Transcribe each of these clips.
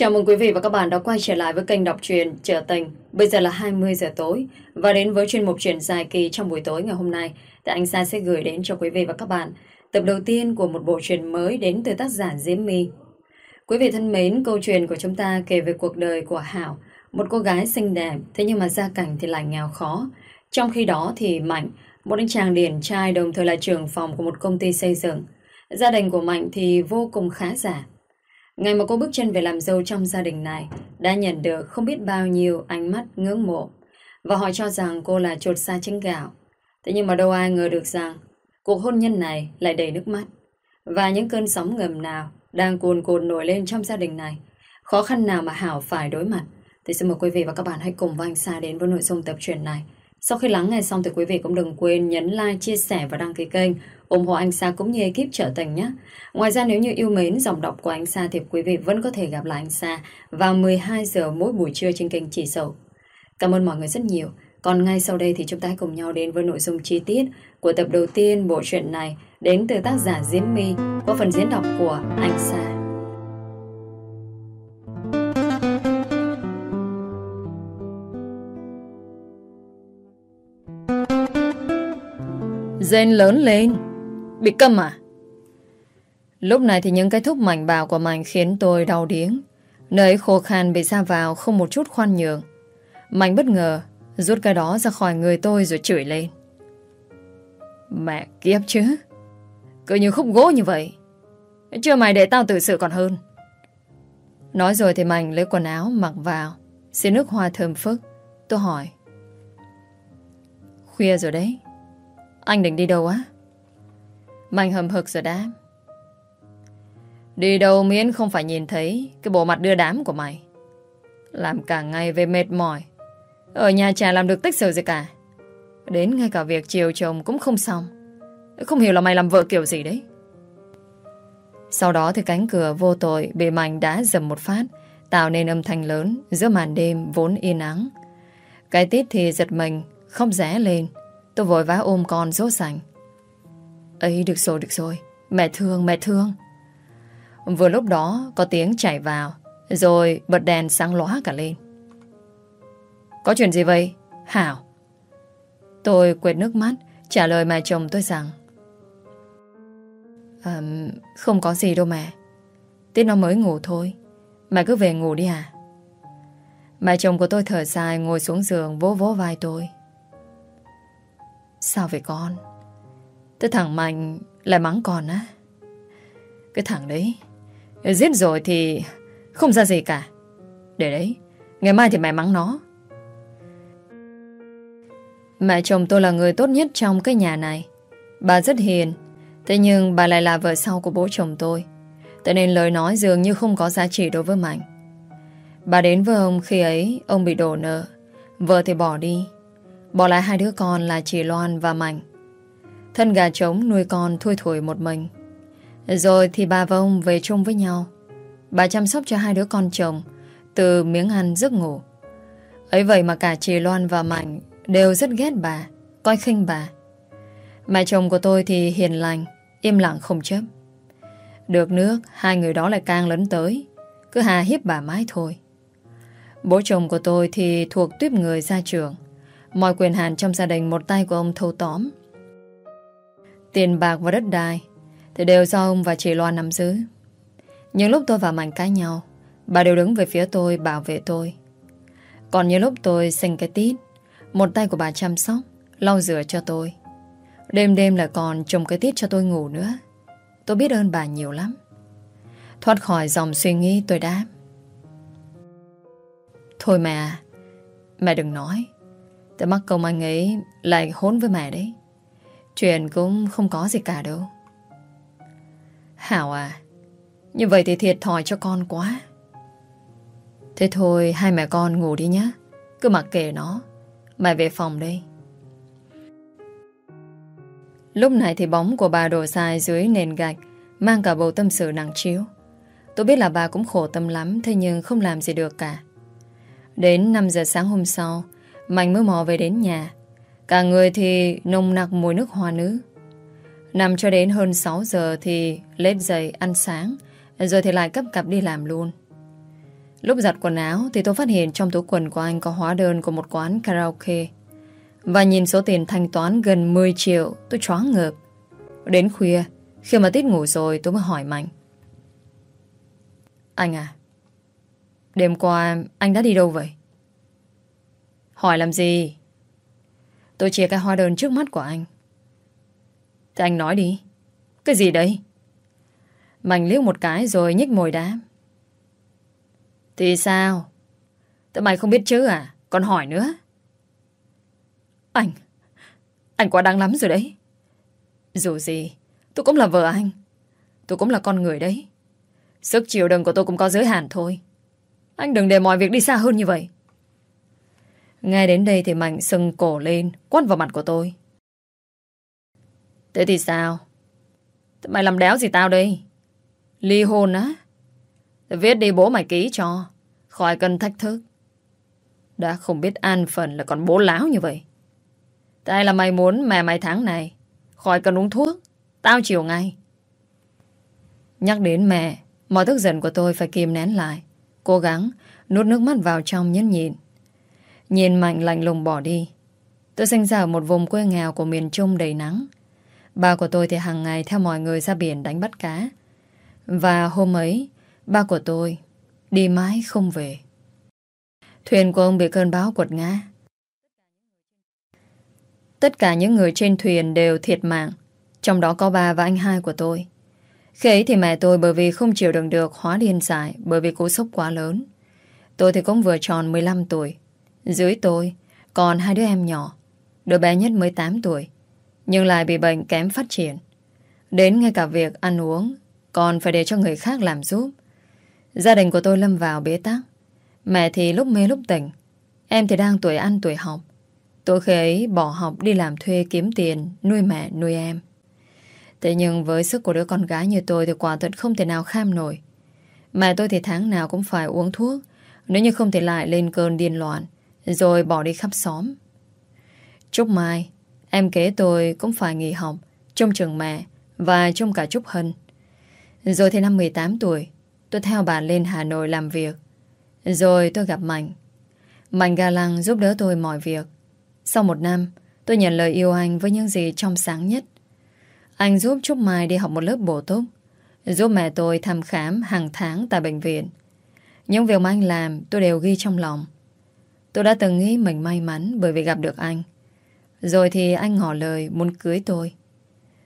Chào mừng quý vị và các bạn đã quay trở lại với kênh đọc truyện Trở Tình. Bây giờ là 20 giờ tối và đến với chuyên mục truyện dài kỳ trong buổi tối ngày hôm nay thì anh Sa sẽ gửi đến cho quý vị và các bạn tập đầu tiên của một bộ truyện mới đến từ tác giả Diễm My. Quý vị thân mến, câu chuyện của chúng ta kể về cuộc đời của Hảo, một cô gái xinh đẹp, thế nhưng mà gia cảnh thì lại nghèo khó. Trong khi đó thì Mạnh, một anh chàng điển trai đồng thời là trưởng phòng của một công ty xây dựng. Gia đình của Mạnh thì vô cùng khá giả. Ngày mà cô bước chân về làm dâu trong gia đình này đã nhận được không biết bao nhiêu ánh mắt ngưỡng mộ và họ cho rằng cô là trột xa trứng gạo. Thế nhưng mà đâu ai ngờ được rằng cuộc hôn nhân này lại đầy nước mắt và những cơn sóng ngầm nào đang cuồn cuộn nổi lên trong gia đình này. Khó khăn nào mà Hảo phải đối mặt thì xin mời quý vị và các bạn hãy cùng với anh Sa đến với nội dung tập truyện này. Sau khi lắng nghe xong thì quý vị cũng đừng quên nhấn like, chia sẻ và đăng ký kênh ủng hộ anh Sa cũng như ekip trở tình nhé. Ngoài ra, nếu như yêu mến dòng đọc của anh Sa thì quý vị vẫn có thể gặp lại anh Sa vào 12 giờ mỗi buổi trưa trên kênh Chỉ Sầu. Cảm ơn mọi người rất nhiều. Còn ngay sau đây thì chúng ta hãy cùng nhau đến với nội dung chi tiết của tập đầu tiên bộ truyện này đến từ tác giả Diễm My qua phần diễn đọc của anh Sa. Dên lớn lên Bị câm à? Lúc này thì những cái thúc mảnh bào của mảnh Khiến tôi đau điếng. Nơi khô khan bị ra vào Không một chút khoan nhường. Mảnh bất ngờ, Rút cái đó ra khỏi người tôi rồi chửi lên. Mẹ kiếp chứ. Cứ như khúc gỗ như vậy. Chưa mày để tao tự sự còn hơn. Nói rồi thì mảnh lấy quần áo mặc vào. Xin nước hoa thơm phức. Tôi hỏi. Khuya rồi đấy. Anh định đi đâu á? Mạnh hầm hực rồi đáp. Đi đâu miễn không phải nhìn thấy Cái bộ mặt đưa đám của mày. Làm cả ngày về mệt mỏi. Ở nhà chả làm được tích sự gì cả. Đến ngay cả việc chiều chồng cũng không xong. Không hiểu là mày làm vợ kiểu gì đấy. Sau đó thì cánh cửa vô tội Bị Mạnh đã dầm một phát, Tạo nên âm thanh lớn Giữa màn đêm vốn yên ắng. Cái tít thì giật mình, Không rẽ lên. Tôi vội vã ôm con rốt sành ấy được rồi được rồi. Mẹ thương mẹ thương. Vừa lúc đó có tiếng chạy vào Rồi bật đèn sáng lóa cả lên. Có chuyện gì vậy? Hảo. Tôi quệt nước mắt Trả lời mẹ chồng tôi rằng à, Không có gì đâu mẹ. Tiết nó mới ngủ thôi. Mẹ cứ về ngủ đi à. Mẹ chồng của tôi thở dài Ngồi xuống giường vỗ vỗ vai tôi. Sao vậy con? Cái thằng Mạnh lại mắng con á. Cái thằng đấy Giết rồi thì Không ra gì cả. Để đấy, Ngày mai thì mẹ mắng nó. Mẹ chồng tôi là người tốt nhất trong cái nhà này. Bà rất hiền, Thế nhưng bà lại là vợ sau của bố chồng tôi. Thế nên lời nói dường như không có giá trị đối với Mạnh. Bà đến với ông khi ấy, Ông bị đổ nợ. Vợ thì bỏ đi. Bỏ lại hai đứa con là chị Loan và Mạnh. Thân gà trống nuôi con thui thủi một mình. Rồi thì bà và ông về chung với nhau. Bà chăm sóc cho hai đứa con chồng, Từ miếng ăn giấc ngủ. Ấy vậy mà cả chị Loan và Mạnh Đều rất ghét bà, Coi khinh bà. Mẹ chồng của tôi thì hiền lành, Im lặng không chấp Được nước, Hai người đó lại càng lớn tới. Cứ hà hiếp bà mãi thôi. Bố chồng của tôi thì thuộc tuyếp người ra trường Mọi quyền hạn trong gia đình Một tay của ông thâu tóm. Tiền bạc và đất đai, Thì đều do ông và chị Loan nắm giữ. Những lúc tôi và Mạnh cãi nhau, Bà đều đứng về phía tôi bảo vệ tôi. Còn những lúc tôi sinh cái tít, Một tay của bà chăm sóc, Lau rửa cho tôi. Đêm đêm lại còn trồng cái tít cho tôi ngủ nữa. Tôi biết ơn bà nhiều lắm. Thoát khỏi dòng suy nghĩ, tôi đáp. Thôi mẹ Mẹ đừng nói. Tôi mắc công anh ấy lại hốn với mẹ đấy. Chuyện cũng không có gì cả đâu. Hảo à Như vậy thì thiệt thòi cho con quá. Thế thôi, Hai mẹ con ngủ đi nhé Cứ mặc kệ nó Mẹ về phòng đây. Lúc này thì bóng của bà đổ dài dưới nền gạch, Mang cả bầu tâm sự nặng chiếu. Tôi biết là bà cũng khổ tâm lắm, Thế nhưng không làm gì được cả. Đến 5 giờ sáng hôm sau, Mạnh mới mò về đến nhà. Cả người thì nồng nặc mùi nước hoa nữ Nằm cho đến hơn 6 giờ thì lết dậy ăn sáng Rồi thì lại cấp cặp đi làm luôn Lúc giặt quần áo thì tôi phát hiện trong túi quần của anh có hóa đơn của một quán karaoke. Và nhìn số tiền thanh toán gần 10 triệu, tôi choáng ngợp. Đến khuya, khi mà tít ngủ rồi tôi mới hỏi Mạnh. Anh à, đêm qua anh đã đi đâu vậy? Hỏi làm gì? Tôi chia cái hóa đơn trước mắt của anh. Thì anh nói đi. Cái gì đấy? Mạnh liếc một cái rồi nhích mồi đá. Thì sao? Tại mày không biết chứ à? Còn hỏi nữa. Anh, anh quá đáng lắm rồi đấy. Dù gì, tôi cũng là vợ anh. Tôi cũng là con người đấy. Sức chịu đựng của tôi cũng có giới hạn thôi. Anh đừng để mọi việc đi xa hơn như vậy nghe đến đây thì Mạnh sưng cổ lên, quát vào mặt của tôi. Thế thì sao? Mày làm đéo gì tao đây? Ly hôn á? Viết đi bố mày ký cho. Khỏi cần thách thức. Đã không biết an phần là còn bố láo như vậy. Tại là mày muốn mẹ mày tháng này. Khỏi cần uống thuốc. Tao chịu ngay. Nhắc đến mẹ, mọi tức giận của tôi phải kìm nén lại. Cố gắng nuốt nước mắt vào trong nhẫn nhịn. Nhìn Mạnh lạnh lùng bỏ đi. Tôi sinh ra ở một vùng quê nghèo của miền Trung đầy nắng. Ba của tôi thì hàng ngày theo mọi người ra biển đánh bắt cá. Và hôm ấy, ba của tôi đi mãi không về. Thuyền của ông bị cơn bão quật ngã. Tất cả những người trên thuyền đều thiệt mạng, trong đó có ba và anh hai của tôi. Khi ấy thì mẹ tôi bởi vì không chịu đựng được hóa điên dại bởi vì cú sốc quá lớn. Tôi thì cũng vừa tròn 15 tuổi. Dưới tôi, còn hai đứa em nhỏ. Đứa bé nhất mới 8 tuổi. Nhưng lại bị bệnh kém phát triển. Đến ngay cả việc ăn uống, còn phải để cho người khác làm giúp. Gia đình của tôi lâm vào bế tắc. Mẹ thì lúc mê lúc tỉnh. Em thì đang tuổi ăn tuổi học. Tôi khi ấy bỏ học đi làm thuê kiếm tiền, nuôi mẹ, nuôi em. Thế nhưng với sức của đứa con gái như tôi thì quả thật không thể nào kham nổi. Mẹ tôi thì tháng nào cũng phải uống thuốc, nếu như không thể lại lên cơn điên loạn rồi bỏ đi khắp xóm. Trúc Mai, em kế tôi cũng phải nghỉ học trông trường mẹ và trông cả Trúc Hân. Rồi thì năm 18 tuổi tôi theo bà lên Hà Nội làm việc. Rồi tôi gặp Mạnh. Mạnh ga lăng giúp đỡ tôi mọi việc. Sau một năm, tôi nhận lời yêu anh với những gì trong sáng nhất. Anh giúp Trúc Mai đi học một lớp bổ túc, giúp mẹ tôi thăm khám hàng tháng tại bệnh viện. Những việc mà anh làm tôi đều ghi trong lòng. Tôi đã từng nghĩ mình may mắn bởi vì gặp được anh. Rồi thì anh ngỏ lời muốn cưới tôi.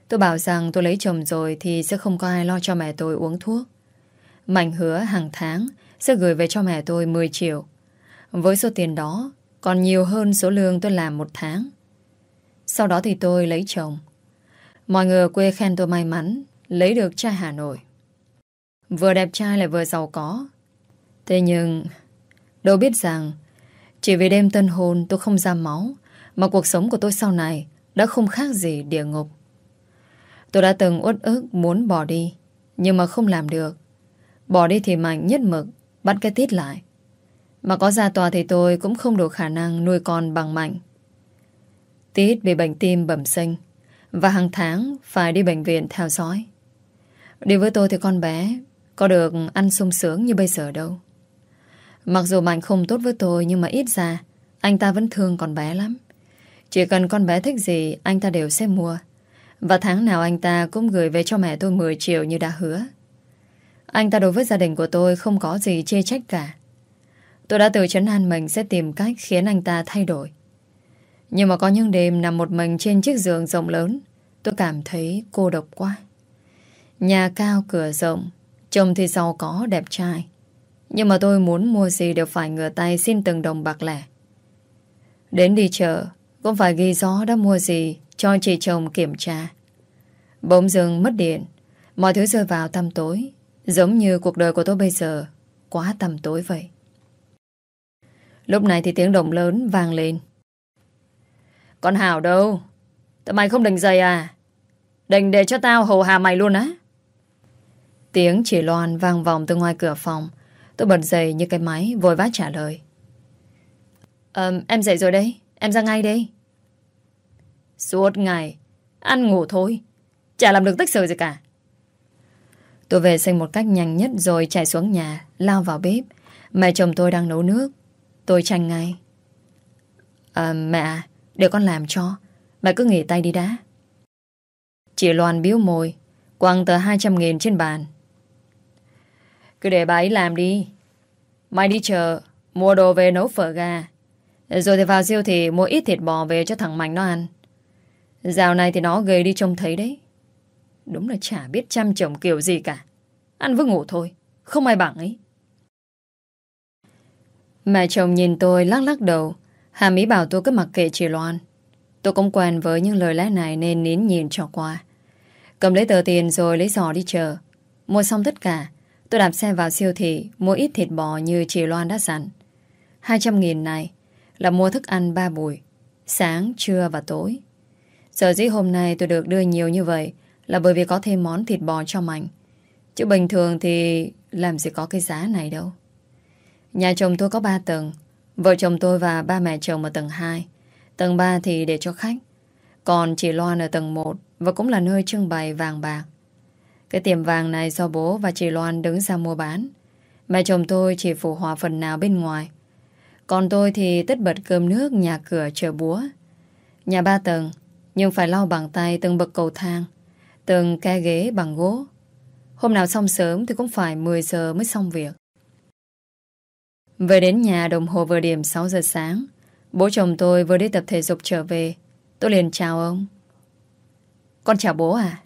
Tôi bảo rằng tôi lấy chồng rồi thì sẽ không có ai lo cho mẹ tôi uống thuốc. Mạnh hứa hàng tháng sẽ gửi về cho mẹ tôi 10 triệu. Với số tiền đó, còn nhiều hơn số lương tôi làm một tháng. Sau đó thì tôi lấy chồng. Mọi người ở quê khen tôi may mắn, lấy được trai Hà Nội. Vừa đẹp trai lại vừa giàu có. Thế nhưng, đâu biết rằng chỉ vì đêm tân hôn tôi không ra máu, mà cuộc sống của tôi sau này đã không khác gì địa ngục. Tôi đã từng uất ức muốn bỏ đi, nhưng mà không làm được. Bỏ đi thì Mạnh nhất mực, bắt cái tít lại. Mà có ra tòa thì tôi cũng không đủ khả năng nuôi con bằng Mạnh. Tít bị bệnh tim bẩm sinh, và hàng tháng phải đi bệnh viện theo dõi. Đi với tôi thì con bé có được ăn sung sướng như bây giờ đâu. Mặc dù Mạnh không tốt với tôi nhưng mà ít ra anh ta vẫn thương con bé lắm. Chỉ cần con bé thích gì anh ta đều sẽ mua. Và tháng nào anh ta cũng gửi về cho mẹ tôi 10 triệu như đã hứa. Anh ta đối với gia đình của tôi không có gì chê trách cả. Tôi đã tự chấn an mình sẽ tìm cách khiến anh ta thay đổi. Nhưng mà có những đêm nằm một mình trên chiếc giường rộng lớn, tôi cảm thấy cô độc quá. Nhà cao cửa rộng, chồng thì giàu có đẹp trai. Nhưng mà tôi muốn mua gì đều phải ngửa tay xin từng đồng bạc lẻ. Đến đi chợ, cũng phải ghi rõ đã mua gì cho chị chồng kiểm tra. Bỗng dưng mất điện, mọi thứ rơi vào tăm tối, giống như cuộc đời của tôi bây giờ quá tăm tối vậy. Lúc này thì tiếng động lớn vang lên. Con Hảo đâu? Tại mày không đành dày à? đành để cho tao hầu hà mày luôn á? Tiếng chỉ loan vang vòng từ ngoài cửa phòng. Tôi bật dậy như cái máy vội vã trả lời. à, Em dậy rồi đấy. Em ra ngay đây. Suốt ngày Ăn ngủ thôi. Chả làm được tích sự gì cả. Tôi về sinh một cách nhanh nhất rồi chạy xuống nhà Lao vào bếp. Mẹ chồng tôi đang nấu nước. Tôi tranh ngay. À mẹ Để con làm cho. Mẹ cứ nghỉ tay đi đã. Chị Loan biếu môi. Quăng tờ 200 nghìn trên bàn. Cứ để bà ấy làm đi. Mai đi chợ, Mua đồ về nấu phở gà. Rồi thì vào siêu thị mua ít thịt bò về cho thằng Mạnh nó ăn. Dạo này thì nó gầy đi trông thấy đấy. Đúng là chả biết chăm chồng kiểu gì cả. Ăn với ngủ thôi, Không ai bằng ấy. Mẹ chồng nhìn tôi lắc lắc đầu. Hàm ý bảo tôi cứ mặc kệ chị Loan. Tôi cũng quen với những lời lẽ này Nên nín nhìn cho qua. Cầm lấy tờ tiền rồi lấy giò đi chờ Mua xong tất cả Tôi đạp xe vào siêu thị Mua ít thịt bò như chị Loan đã dặn. 200 nghìn này Là mua thức ăn ba buổi Sáng, trưa và tối. Sở dĩ hôm nay tôi được đưa nhiều như vậy Là bởi vì có thêm món thịt bò cho Mạnh Chứ bình thường thì Làm gì có cái giá này đâu. Nhà chồng tôi có 3 tầng Vợ chồng tôi và ba mẹ chồng ở tầng 2 Tầng 3 thì để cho khách Còn chị Loan ở tầng 1 Và cũng là nơi trưng bày vàng bạc. Cái tiệm vàng này do bố và chị Loan đứng ra mua bán. Mẹ chồng tôi chỉ phụ hòa phần nào bên ngoài. Còn tôi thì tất bật cơm nước, Nhà cửa chờ búa. Nhà ba tầng, Nhưng phải lau bằng tay từng bậc cầu thang, Từng ke ghế bằng gỗ. Hôm nào xong sớm thì cũng phải 10 giờ mới xong việc. Về đến nhà đồng hồ vừa điểm 6 giờ sáng, Bố chồng tôi vừa đi tập thể dục trở về. Tôi liền chào ông. Con chào bố à?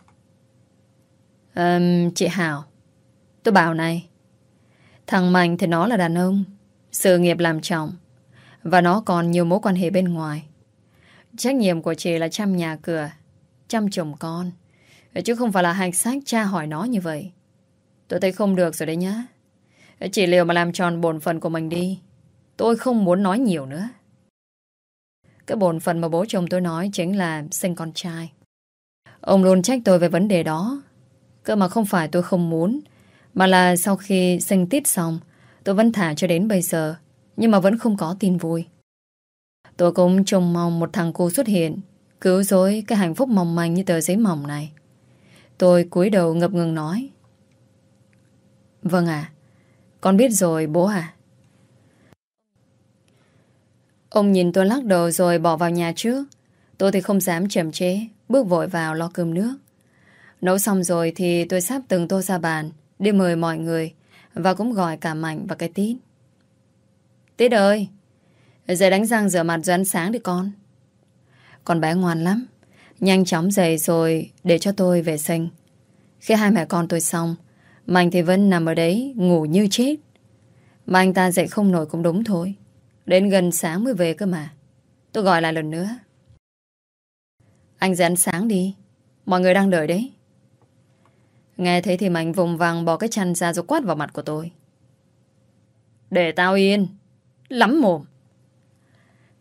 Um, Chị Hảo. Tôi bảo này Thằng Mạnh thì nó là đàn ông Sự nghiệp làm chồng Và nó còn nhiều mối quan hệ bên ngoài. Trách nhiệm của chị là chăm nhà cửa Chăm chồng con Chứ không phải là hành sách cha hỏi nó như vậy. Tôi thấy không được rồi đấy nhá. Chỉ liều mà làm tròn bổn phận của mình đi Tôi không muốn nói nhiều nữa. Cái bổn phận mà bố chồng tôi nói Chính là sinh con trai. Ông luôn trách tôi về vấn đề đó. Cơ mà không phải tôi không muốn, Mà là sau khi sinh tiết xong, Tôi vẫn thả cho đến bây giờ, Nhưng mà vẫn không có tin vui. Tôi cũng trông mong một thằng cô xuất hiện, Cứu rối cái hạnh phúc mong manh như tờ giấy mỏng này. Tôi cúi đầu ngập ngừng nói Vâng ạ, con biết rồi bố à Ông nhìn tôi lắc đầu rồi bỏ vào nhà trước. Tôi thì không dám chậm chế Bước vội vào lo cơm nước. Nấu xong rồi thì tôi sắp từng tô ra bàn Đi mời mọi người Và cũng gọi cả Mạnh và cái Tít Tít ơi Dậy đánh răng rửa mặt rồi ăn sáng đi con. Con bé ngoan lắm, Nhanh chóng dậy rồi Để cho tôi về sinh. Khi hai mẹ con tôi xong, Mạnh thì vẫn nằm ở đấy ngủ như chết. Mà anh ta dậy không nổi cũng đúng thôi. Đến gần sáng mới về cơ mà. Tôi gọi lại lần nữa. Anh dậy ăn sáng đi. Mọi người đang đợi đấy. Nghe thấy thì Mạnh vùng vàng bỏ cái chăn ra rồi quát vào mặt của tôi Để tao yên Lắm mồm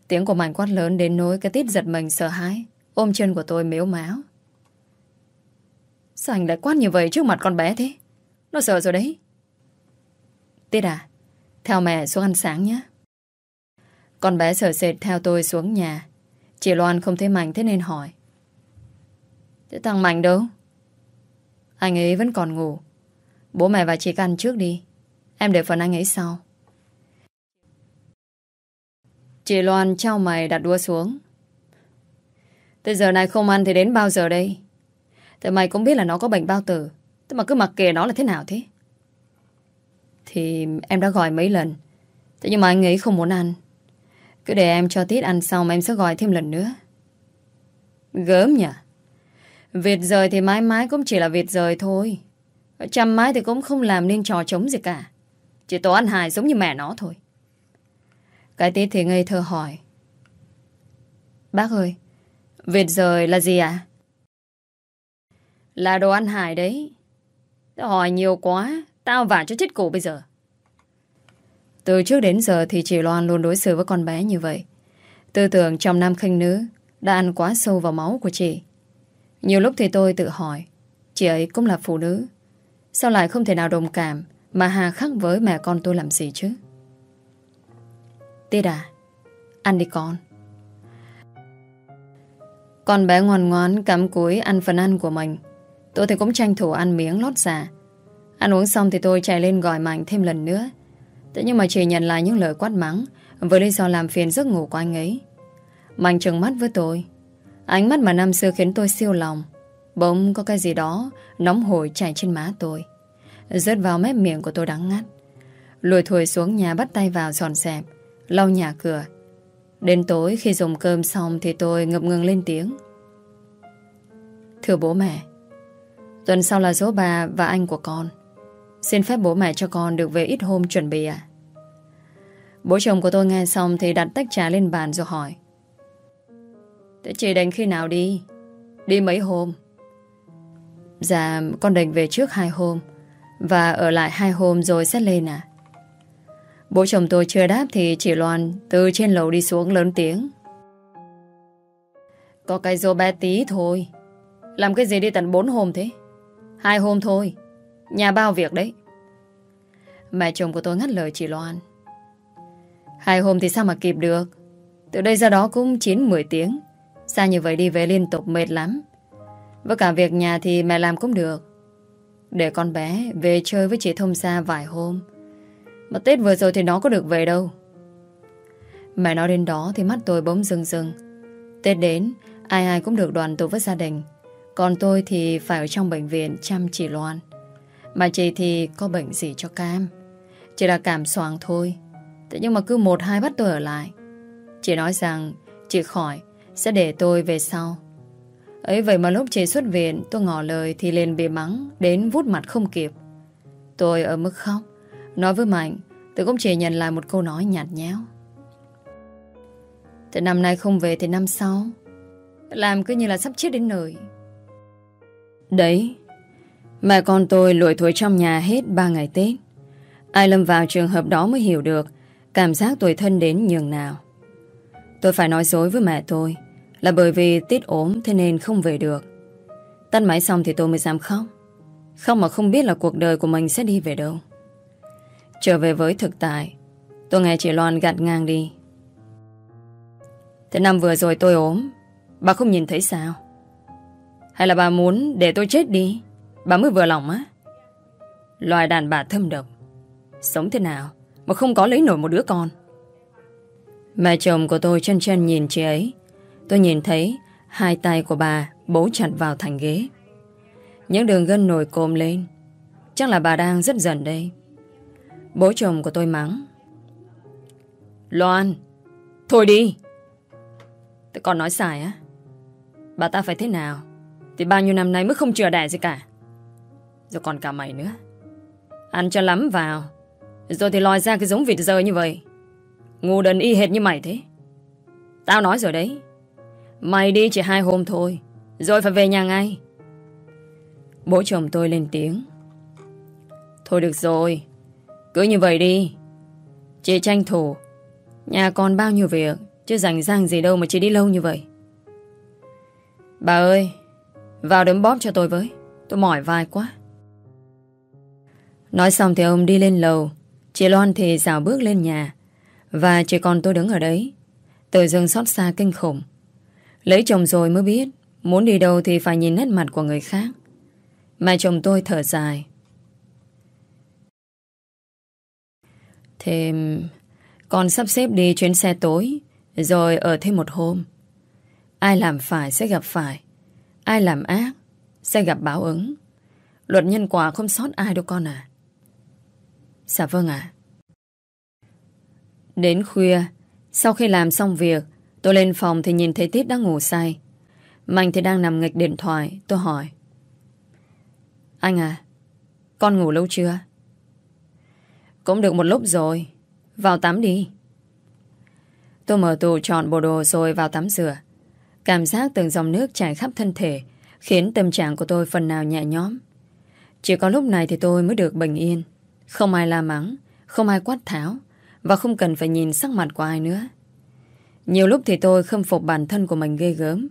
Tiếng của Mạnh quát lớn đến nỗi cái tít giật mình sợ hãi Ôm chân của tôi mếu máu Sao anh lại quát như vậy trước mặt con bé thế nó sợ rồi đấy. Tiết à, theo mẹ xuống ăn sáng nhé. Con bé sợ sệt theo tôi xuống nhà. Chị Loan không thấy Mạnh thế nên hỏi. Thế thằng Mạnh đâu? Anh ấy vẫn còn ngủ. Bố mẹ và chị ăn trước đi. Em để phần anh ấy sau. Chị Loan trao mày đặt đua xuống. Tới giờ này không ăn thì đến bao giờ đây? Tại mày cũng biết là nó có bệnh bao tử. Thế mà cứ mặc kệ nó là thế nào thế? Thì em đã gọi mấy lần. Thế nhưng mà anh ấy không muốn ăn. Cứ để em cho Tít ăn xong em sẽ gọi thêm lần nữa. Gớm nhỉ? Việt rời thì mãi mãi cũng chỉ là Việt rời thôi. chăm mái thì cũng không làm nên trò chống gì cả. Chỉ tổ ăn hài giống như mẹ nó thôi. Cái Tít thì ngây thơ hỏi. Bác ơi, Việt rời là gì ạ? À? Là đồ ăn hài đấy. Hỏi nhiều quá Tao vả cho chết cổ bây giờ Từ trước đến giờ thì chị Loan luôn đối xử với con bé như vậy Tư tưởng trong nam khinh nữ Đã ăn quá sâu vào máu của chị nhiều lúc thì tôi tự hỏi, Chị ấy cũng là phụ nữ. Sao lại không thể nào đồng cảm Mà hà khắc với mẹ con tôi làm gì chứ? Tiết à Ăn đi con. Con bé ngoan ngoan cắm cúi ăn phần ăn của mình. Tôi thì cũng tranh thủ ăn miếng lót giả Ăn uống xong thì tôi chạy lên gọi Mạnh thêm lần nữa. Thế nhưng mà chỉ nhận lại những lời quát mắng với lý do làm phiền giấc ngủ của anh ấy. Mạnh trừng mắt với tôi. Ánh mắt mà năm xưa khiến tôi siêu lòng. Bỗng có cái gì đó nóng hổi chảy trên má tôi. Rớt vào mép miệng của tôi đắng ngắt. Lùi thùi xuống nhà bắt tay vào dọn dẹp, lau nhà cửa. Đến tối khi dùng cơm xong thì tôi ngập ngừng lên tiếng. Thưa bố mẹ, tuần sau là số bà và anh của con. Xin phép bố mẹ cho con được về ít hôm chuẩn bị ạ. Bố chồng của tôi nghe xong thì đặt tách trà lên bàn rồi hỏi. Thế chị định khi nào đi? Đi mấy hôm? Dạ, con định về trước hai hôm và ở lại hai hôm rồi sẽ lên à? Bố chồng tôi chưa đáp thì chị Loan từ trên lầu đi xuống lớn tiếng. Có cái dô bé tí thôi. Làm cái gì đi tận bốn hôm thế? Hai hôm thôi. Nhà bao việc đấy. Mẹ chồng của tôi ngắt lời chị Loan. Hai hôm thì sao mà kịp được? Từ đây ra đó cũng 9-10 tiếng. Xa như vậy đi về liên tục mệt lắm. Với cả việc nhà thì mẹ làm cũng được. Để con bé về chơi với chị Thông Sa vài hôm. Mà Tết vừa rồi thì nó có được về đâu. Mẹ nói đến đó thì mắt tôi bỗng rưng rưng. Tết đến, ai ai cũng được đoàn tụ với gia đình. Còn tôi thì phải ở trong bệnh viện chăm chị Loan. Mà chị thì có bệnh gì cho cam. Chỉ là cảm soàng thôi. Thế nhưng mà cứ một hai bắt tôi ở lại. Chị nói rằng chị khỏi sẽ để tôi về sau. Ấy vậy mà lúc chị xuất viện, tôi ngỏ lời thì liền bị mắng, đến vút mặt không kịp. Tôi ở mức khóc. Nói với Mạnh, tôi cũng chỉ nhận lại một câu nói nhạt nhẽo. thế năm nay không về thì năm sau, Làm cứ như là sắp chết đến nơi Đấy, Mẹ con tôi lủi thối trong nhà hết 3 ngày Tết Ai lâm vào trường hợp đó mới hiểu được Cảm giác tuổi thân đến nhường nào Tôi phải nói dối với mẹ tôi là bởi vì tít ốm Thế nên không về được. Tắt máy xong thì tôi mới dám khóc. Không mà không biết là cuộc đời của mình sẽ đi về đâu. Trở về với thực tại, Tôi nghe chị Loan gạt ngang đi. Thế năm vừa rồi tôi ốm, Bà không nhìn thấy sao? Hay là bà muốn để tôi chết đi? Bà mới vừa lòng á. Loài đàn bà thâm độc. Sống thế nào Mà không có lấy nổi một đứa con? Mẹ chồng của tôi chân chân nhìn chị ấy Tôi nhìn thấy Hai tay của bà bấu chặt vào thành ghế. Những đường gân nổi cồm lên. Chắc là bà đang rất giận đây. Bố chồng của tôi mắng. Loan, Thôi đi. Tôi còn nói xài á. Bà ta phải thế nào? Thì bao nhiêu năm nay mới không chừa đẻ gì cả. Rồi còn cả mày nữa. Ăn cho lắm vào. Rồi thì lòi ra cái giống vịt dơ như vậy. Ngu đần y hệt như mày thế. Tao nói rồi đấy. Mày đi chỉ hai hôm thôi, Rồi phải về nhà ngay. Bố chồng tôi lên tiếng. Thôi được rồi, Cứ như vậy đi. Chị tranh thủ, Nhà còn bao nhiêu việc, Chứ rảnh rang gì đâu mà chị đi lâu như vậy. Bà ơi, Vào đấm bóp cho tôi với, Tôi mỏi vai quá. Nói xong thì ông đi lên lầu, Chị Loan thì dạo bước lên nhà, Và chỉ còn tôi đứng ở đấy. Tự dưng xót xa kinh khủng Lấy chồng rồi mới biết, Muốn đi đâu thì phải nhìn nét mặt của người khác. Mà chồng tôi thở dài. Thêm, Con sắp xếp đi chuyến xe tối, rồi ở thêm một hôm. Ai làm phải sẽ gặp phải, Ai làm ác Sẽ gặp báo ứng. Luật nhân quả không sót ai đâu con à. Dạ vâng ạ. Đến khuya, Sau khi làm xong việc Tôi lên phòng thì nhìn thấy Tít đang ngủ say Mạnh thì đang nằm nghịch điện thoại Tôi hỏi Anh à Con ngủ lâu chưa Cũng được một lúc rồi Vào tắm đi Tôi mở tủ chọn bộ đồ rồi vào tắm rửa. Cảm giác từng dòng nước chảy khắp thân thể khiến tâm trạng của tôi phần nào nhẹ nhõm. Chỉ có lúc này thì tôi mới được bình yên. Không ai la mắng, không ai quát tháo và không cần phải nhìn sắc mặt của ai nữa. Nhiều lúc thì tôi khâm phục bản thân của mình ghê gớm.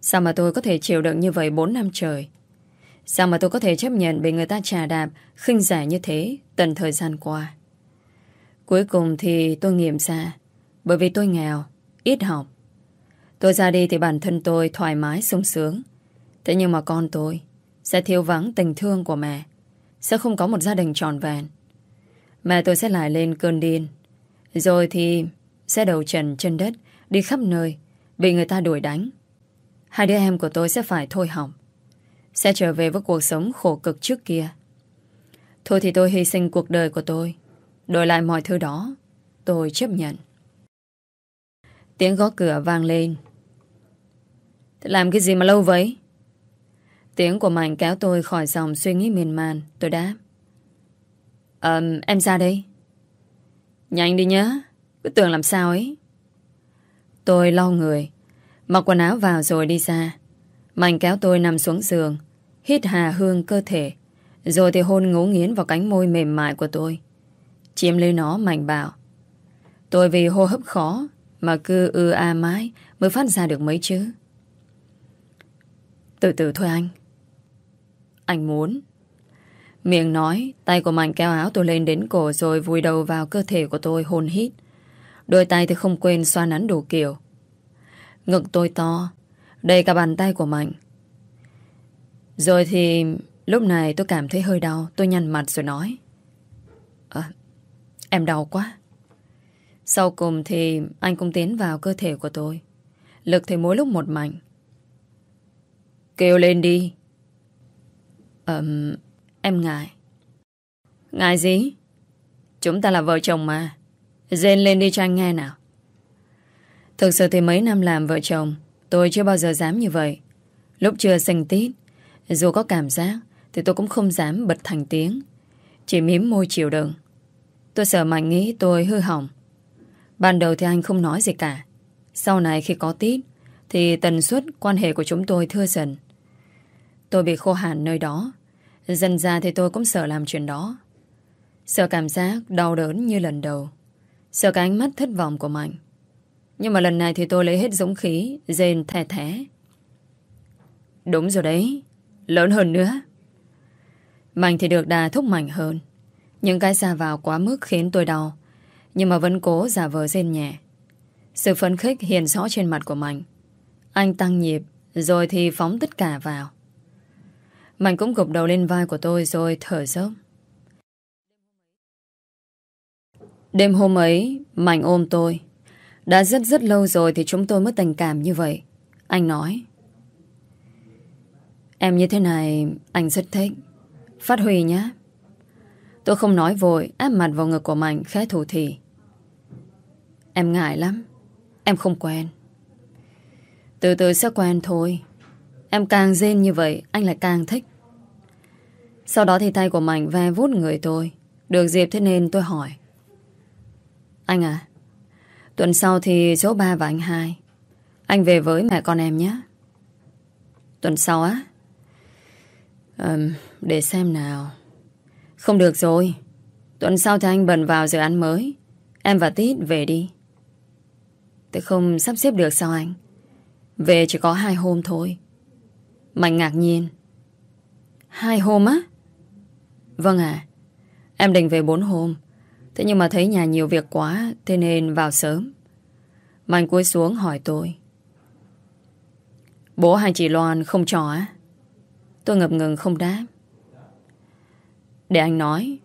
Sao mà tôi có thể chịu đựng như vậy 4 năm trời? Sao mà tôi có thể chấp nhận bị người ta trà đạp, khinh rẻ như thế tận thời gian qua? Cuối cùng thì tôi nghiệm ra bởi vì tôi nghèo, ít học. Tôi ra đi thì bản thân tôi thoải mái sung sướng. Thế nhưng mà con tôi sẽ thiếu vắng tình thương của mẹ. Sẽ không có một gia đình tròn vẹn. Mẹ tôi sẽ lại lên cơn điên. Rồi thì sẽ đầu trần chân đất, đi khắp nơi, bị người ta đuổi đánh. Hai đứa em của tôi sẽ phải thôi hỏng. Sẽ trở về với cuộc sống khổ cực trước kia. Thôi thì tôi hy sinh cuộc đời của tôi. Đổi lại mọi thứ đó, tôi chấp nhận. Tiếng gõ cửa vang lên. Thế làm cái gì mà lâu vậy? Tiếng của Mạnh kéo tôi khỏi dòng suy nghĩ miên man. Tôi đáp. um, em ra đây. Nhanh đi nhớ. Cứ tưởng làm sao ấy. Tôi lau người. Mặc quần áo vào rồi đi ra. Mạnh kéo tôi nằm xuống giường. Hít hà hương cơ thể. Rồi thì hôn ngấu nghiến vào cánh môi mềm mại của tôi. Chiếm lấy nó Mạnh bảo. Tôi vì hô hấp khó mà cứ ư a mãi mới phát ra được mấy chữ. Từ từ thôi anh. Anh muốn. Miệng nói, tay của Mạnh kéo áo tôi lên đến cổ rồi vùi đầu vào cơ thể của tôi hôn hít. Đôi tay thì không quên xoa nắn đủ kiểu. Ngực tôi to, đầy cả bàn tay của Mạnh. Rồi thì lúc này tôi cảm thấy hơi đau, tôi nhăn mặt rồi nói. À, em đau quá. Sau cùng thì anh cũng tiến vào cơ thể của tôi. Lực thì mỗi lúc một mạnh. Kêu lên đi. à, em ngại. Ngại gì? Chúng ta là vợ chồng mà. Dên lên đi cho anh nghe nào. Thực sự thì mấy năm làm vợ chồng, tôi chưa bao giờ dám như vậy. Lúc chưa sinh tít, dù có cảm giác, thì tôi cũng không dám bật thành tiếng. Chỉ mím môi chịu đựng. Tôi sợ Mạnh nghĩ tôi hư hỏng. Ban đầu thì anh không nói gì cả. Sau này khi có tít, thì tần suất quan hệ của chúng tôi thưa dần. Tôi bị khô hàn nơi đó. Dần ra thì tôi cũng sợ làm chuyện đó. Sợ cảm giác đau đớn như lần đầu. Sợ cái ánh mắt thất vọng của Mạnh. Nhưng mà lần này thì tôi lấy hết dũng khí, Dên thẻ thẻ. Đúng rồi đấy, lớn hơn nữa. Mạnh thì được đà thúc mạnh hơn. Những cái xa vào quá mức khiến tôi đau. Nhưng mà vẫn cố giả vờ dên nhẹ. Sự phấn khích hiện rõ trên mặt của Mạnh. Anh tăng nhịp, rồi thì phóng tất cả vào. Mạnh cũng gục đầu lên vai của tôi rồi thở dốc. Đêm hôm ấy, Mạnh ôm tôi. Đã rất rất lâu rồi thì chúng tôi mới tình cảm như vậy. Anh nói. Em như thế này, anh rất thích. Phát huy nhé. Tôi không nói vội, áp mặt vào ngực của Mạnh khẽ thủ thì. Em ngại lắm. Em không quen. Từ từ sẽ quen thôi. Em càng rên như vậy, anh lại càng thích. Sau đó thì tay của Mạnh ve vút người tôi. Được dịp thế nên tôi hỏi. Anh à, tuần sau thì chỗ ba và anh hai. Anh về với mẹ con em nhé. Tuần sau á? Um, để xem nào. Không được rồi. Tuần sau thì anh bận vào dự án mới. Em và Tít về đi. Tôi không sắp xếp được sao anh? Về chỉ có hai hôm thôi. Mạnh ngạc nhiên. Hai hôm á? Vâng ạ. Em định về bốn hôm. Thế nhưng mà thấy nhà nhiều việc quá, thế nên vào sớm. Mạnh cúi xuống hỏi tôi. Bố hai chị Loan không cho á? Tôi ngập ngừng không đáp. Để anh nói.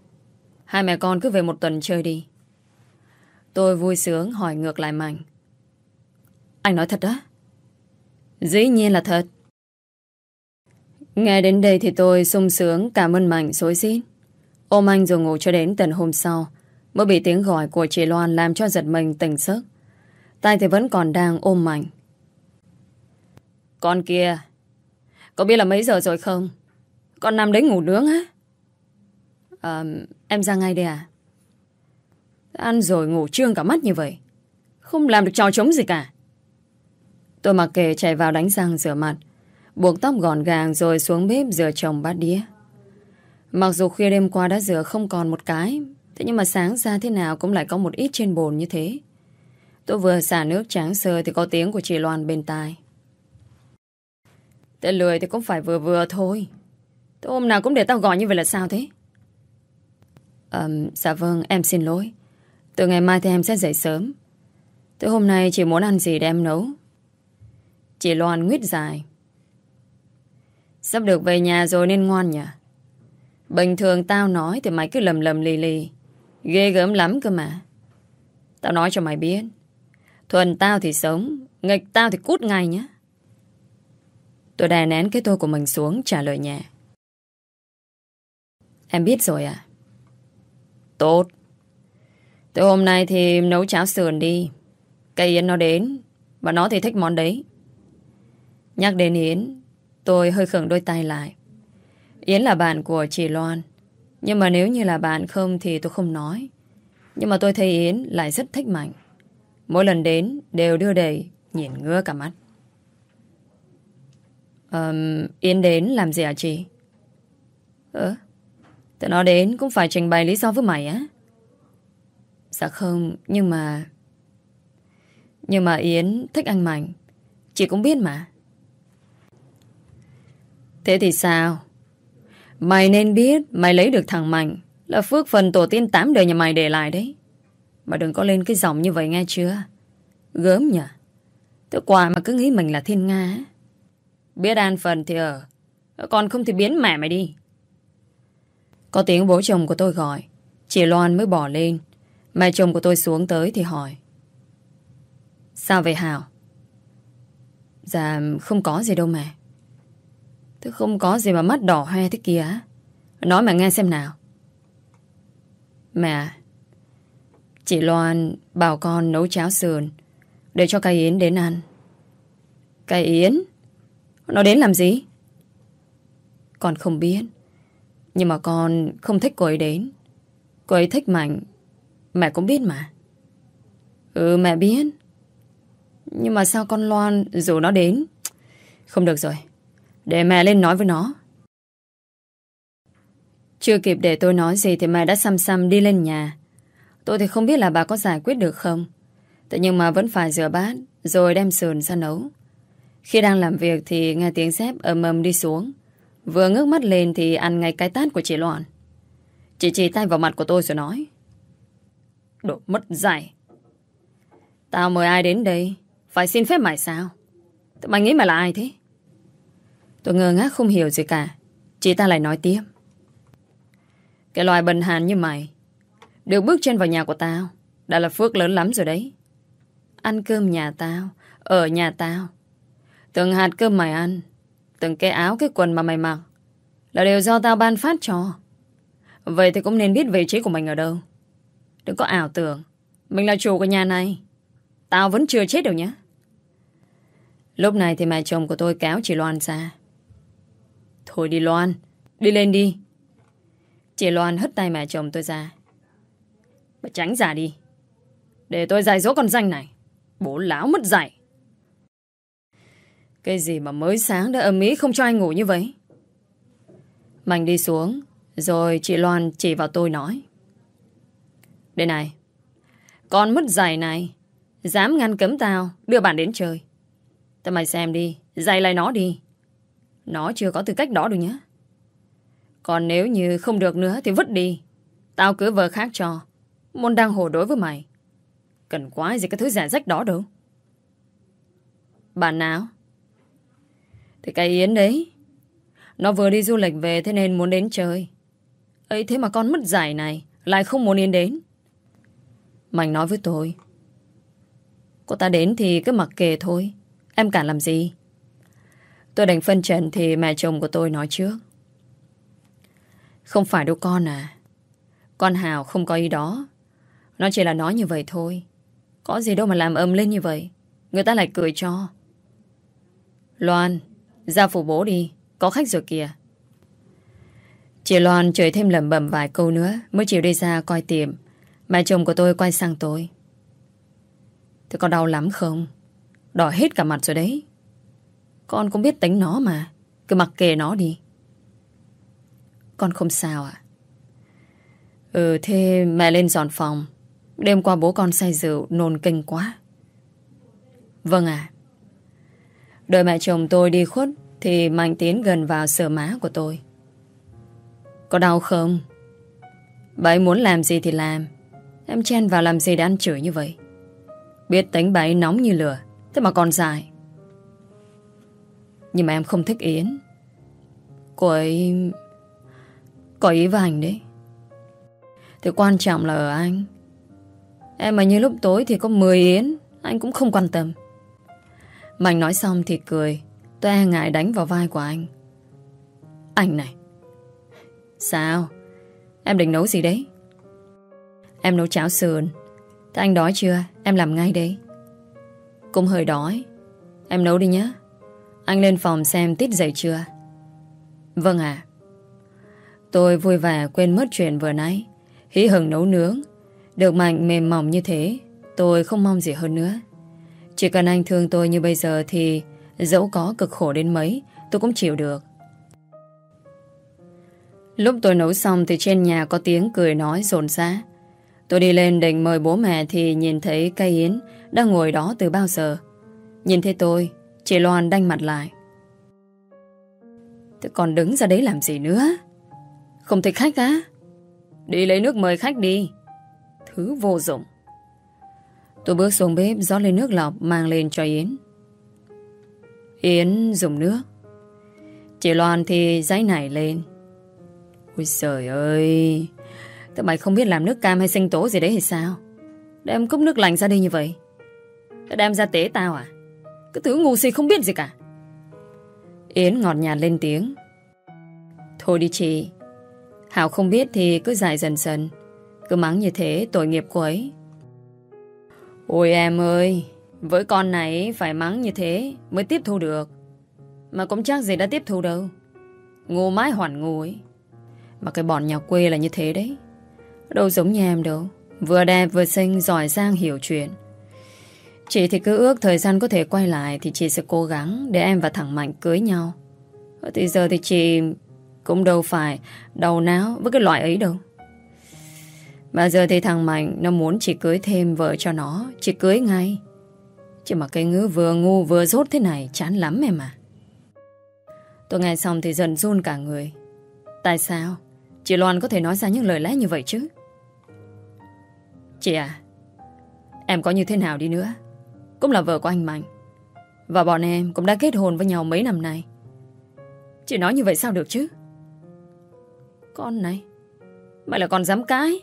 Hai mẹ con cứ về một tuần chơi đi. Tôi vui sướng hỏi ngược lại Mạnh. Anh nói thật đó. Dĩ nhiên là thật. Nghe đến đây thì tôi sung sướng cảm ơn Mạnh xối xít. Ôm anh rồi ngủ cho đến tận hôm sau mới bị tiếng gọi của chị Loan làm cho giật mình tỉnh giấc. Tay thì vẫn còn đang ôm Mạnh. Con kia, có biết là mấy giờ rồi không? Con nằm đấy ngủ nướng á? À, em ra ngay đây à? Ăn rồi ngủ trương cả mắt như vậy. Không làm được trò trống gì cả. Tôi mặc kệ chạy vào đánh răng rửa mặt Buộc tóc gọn gàng rồi xuống bếp rửa chồng bát đĩa Mặc dù khuya đêm qua đã rửa không còn một cái Thế nhưng mà sáng ra thế nào cũng lại có một ít trên bồn như thế. Tôi vừa xả nước tráng sơ Thì có tiếng của chị Loan bên tai. Tên lười thì cũng phải vừa vừa thôi. Tôi hôm nào cũng để tao gọi như vậy là sao thế? Um, Dạ vâng em xin lỗi. Từ ngày mai thì em sẽ dậy sớm. Tôi hôm nay chỉ muốn ăn gì để em nấu? Chị Loan nguyết dài. Sắp được về nhà rồi nên ngoan nhỉ? Bình thường tao nói thì mày cứ lầm lầm lì lì. Ghê gớm lắm cơ mà. Tao nói cho mày biết. Thuần tao thì sống, nghịch tao thì cút ngay nhé. Tôi đè nén cái tôi của mình xuống trả lời nhẹ. Em biết rồi à? Tốt. Từ hôm nay thì nấu cháo sườn đi. Cây Yến nó đến, và nó thì thích món đấy. Nhắc đến Yến, tôi hơi khửng đôi tay lại. Yến là bạn của chị Loan. Nhưng mà nếu như là bạn không thì tôi không nói. Nhưng mà tôi thấy Yến lại rất thích Mạnh. Mỗi lần đến đều đưa đầy, nhìn ngứa cả mắt. Um, Yến đến làm gì hả chị? Ơ, tự nó đến cũng phải trình bày lý do với mày á. Dạ không, nhưng mà... Nhưng mà Yến thích anh Mạnh. Chị cũng biết mà. Thế thì sao? Mày nên biết, mày lấy được thằng Mạnh là phước phần tổ tiên tám đời nhà mày để lại đấy. Mà đừng có lên cái giọng như vậy nghe chưa? Gớm nhỉ? Tớ quà mà cứ nghĩ mình là thiên Nga Biết an phần thì ở, Còn không thì biến mẹ mày đi Có tiếng bố chồng của tôi gọi, Chị Loan mới bỏ lên Mẹ chồng của tôi xuống tới thì hỏi, Sao vậy Hảo? Dạ không có gì đâu mẹ Thế không có gì mà mắt đỏ hoe thế kia Nói mà nghe xem nào. Mẹ, Chị Loan bảo con nấu cháo sườn Để cho cây Yến đến ăn. Cây Yến? Nó đến làm gì? Con không biết, Nhưng mà con không thích cô ấy đến. Cô ấy thích Mạnh, Mẹ cũng biết mà. Ừ mẹ biết. Nhưng mà sao con Loan dù nó đến? Không được rồi. Để mẹ lên nói với nó. Chưa kịp để tôi nói gì Thì mẹ đã xăm xăm đi lên nhà. Tôi thì không biết là bà có giải quyết được không. Thế nhưng mà vẫn phải rửa bát, Rồi đem sườn ra nấu. Khi đang làm việc thì nghe tiếng dép ầm ầm đi xuống. Vừa ngước mắt lên Thì ăn ngay cái tát của chị Loan. Chị chỉ tay vào mặt của tôi rồi nói. Đồ mất dạy. Tao mời ai đến đây? Phải xin phép mày sao? Mày nghĩ mày là ai thế? Tôi ngơ ngác không hiểu gì cả. Chị ta lại nói tiếp. Cái loài bần hàn như mày Được bước chân vào nhà của tao. Đã là phước lớn lắm rồi đấy. Ăn cơm nhà tao, Ở nhà tao. Từng hạt cơm mày ăn, Từng cái áo, cái quần mà mày mặc, Là đều do tao ban phát cho. Vậy thì cũng nên biết vị trí của mình ở đâu. Đừng có ảo tưởng, Mình là chủ của nhà này. Tao vẫn chưa chết đâu nhé. Lúc này thì mẹ chồng của tôi kéo chị Loan ra. Thôi đi, Loan. Đi lên đi. Chị Loan hất tay mẹ chồng tôi ra. Bà tránh ra đi. Để tôi dạy dỗ con danh này. Bố láo mất dạy. Cái gì mà mới sáng đã âm ý không cho anh ngủ như vậy? Mạnh đi xuống, Rồi chị Loan chỉ vào tôi nói. Đây này, Con mất dạy này, Dám ngăn cấm tao Đưa bạn đến chơi. Tao mày xem đi, Dạy lại nó đi. Nó chưa có tư cách đó được nhé. Còn nếu như không được nữa Thì vứt đi. Tao cứ vợ khác cho. Môn đang hồ đối với mày. Cần quá gì cái thứ giả rách đó đâu. Bạn nào? Thì cái Yến đấy. Nó vừa đi du lịch về Thế nên muốn đến chơi. Ấy thế mà con mất giải này, Lại không muốn Yến đến. Mạnh nói với tôi. Cô ta đến thì cứ mặc kệ thôi. Em cản làm gì? Tôi đành phân trần thì mẹ chồng của tôi nói trước. Không phải đâu con à. Con Hào không có ý đó. Nó chỉ là nói như vậy thôi. Có gì đâu mà làm ầm lên như vậy. Người ta lại cười cho. Loan, Ra phủ bố đi. Có khách rồi kìa. Chị Loan chửi thêm lầm bầm vài câu nữa Mới chịu đi ra coi tiệm. Mẹ chồng của tôi quay sang tôi. Thế có đau lắm không? Đỏ hết cả mặt rồi đấy. Con cũng biết tính nó mà. Cứ mặc kệ nó đi. Con không sao à Ừ thế mẹ lên dọn phòng. Đêm qua bố con say rượu, Nôn kinh quá. Vâng à Đợi mẹ chồng tôi đi khuất, Thì Mạnh tiến gần vào sờ má của tôi. Có đau không? Bà ấy muốn làm gì thì làm. Em chen vào làm gì để ăn chửi như vậy? Biết tính bà ấy nóng như lửa, Thế mà còn dài nhưng mà em không thích Yến. Cô ấy Có ý với anh đấy. Thì quan trọng là ở anh. Em mà như lúc tối thì có 10 yến, Anh cũng không quan tâm. Mạnh nói xong thì cười Tôi e ngại đánh vào vai của anh. Anh này. Sao? Em định nấu gì đấy? Em nấu cháo sườn. Thế anh đói chưa? Em làm ngay đấy. Cũng hơi đói. Em nấu đi nhé anh lên phòng xem tít dậy chưa? Vâng ạ. Tôi vui vẻ quên mất chuyện vừa nãy. Hí hừng nấu nướng. Được mạnh mềm mỏng như thế, Tôi không mong gì hơn nữa. Chỉ cần anh thương tôi như bây giờ thì Dẫu có cực khổ đến mấy, Tôi cũng chịu được. Lúc tôi nấu xong Thì trên nhà có tiếng cười nói rộn rã. Tôi đi lên định mời bố mẹ Thì nhìn thấy cây Yến Đang ngồi đó từ bao giờ. Nhìn thấy tôi Chị Loan đanh mặt lại. Thế còn đứng ra đấy làm gì nữa? Không thích khách á? Đi lấy nước mời khách đi. Thứ vô dụng. Tôi bước xuống bếp rót lên nước lọc Mang lên cho Yến. Yến dùng nước. Chị Loan thì giấy nảy lên. Ôi trời ơi! Thế mày không biết làm nước cam hay sinh tố gì đấy hay sao? Đem cốc nước lạnh ra đây như vậy. Đem ra tế tao à? Cái thứ ngu si không biết gì cả. Yến ngọt nhạt lên tiếng. Thôi đi chị. Hảo không biết thì cứ dại dần dần. Cứ mắng như thế tội nghiệp cô ấy. Ôi em ơi, Với con này phải mắng như thế Mới tiếp thu được. Mà cũng chắc gì đã tiếp thu đâu. Ngu mãi hoàn ngu ấy. Mà cái bọn nhà quê là như thế đấy. Đâu giống như em đâu. Vừa đẹp vừa xinh, giỏi giang, hiểu chuyện. Chị thì cứ ước thời gian có thể quay lại Thì chị sẽ cố gắng Để em và thằng Mạnh cưới nhau. Thì giờ thì chị Cũng đâu phải đầu não với cái loại ấy đâu. Mà giờ thì thằng Mạnh Nó muốn chị cưới thêm vợ cho nó, Chị cưới ngay. Chứ mà cái ngữ vừa ngu vừa rốt thế này Chán lắm em à. Tôi nghe xong thì dần run cả người. Tại sao? Chị Loan có thể nói ra những lời lẽ như vậy chứ? Chị à Em có như thế nào đi nữa? Cũng là vợ của anh Mạnh Và bọn em cũng đã kết hôn với nhau mấy năm nay. Chị nói như vậy sao được chứ? Con này, Mày là con dám cái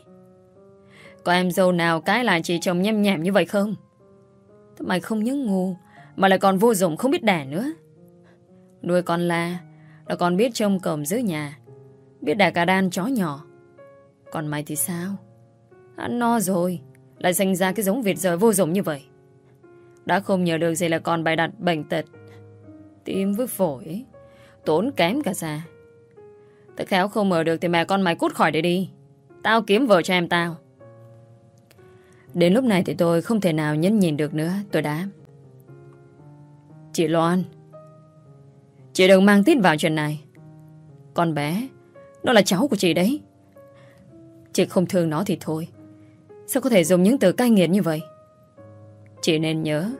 Có em dâu nào cái lại chị chồng nhem nhẹm như vậy không? Thế Mày không những ngu, Mà lại còn vô dụng không biết đẻ nữa. Nuôi con la Là con biết trông cổng giữ nhà, Biết đẻ cả đàn chó nhỏ. Còn mày thì sao? Ăn no rồi, Lại sinh ra cái giống vịt rời vô dụng như vậy. Đã không nhờ được gì là còn bài đặt bệnh tật. Tim với phổi, Tốn kém cả ra Tất khéo không mở được thì mẹ con mày cút khỏi đây đi. Tao kiếm vợ cho em tao. Đến lúc này thì tôi không thể nào nhấn nhìn được nữa, Tôi đã Chị Loan, Chị đừng mang tít vào chuyện này. Con bé, Nó là cháu của chị đấy. Chị không thương nó thì thôi. Sao có thể dùng những từ cay nghiệt như vậy? Chị nên nhớ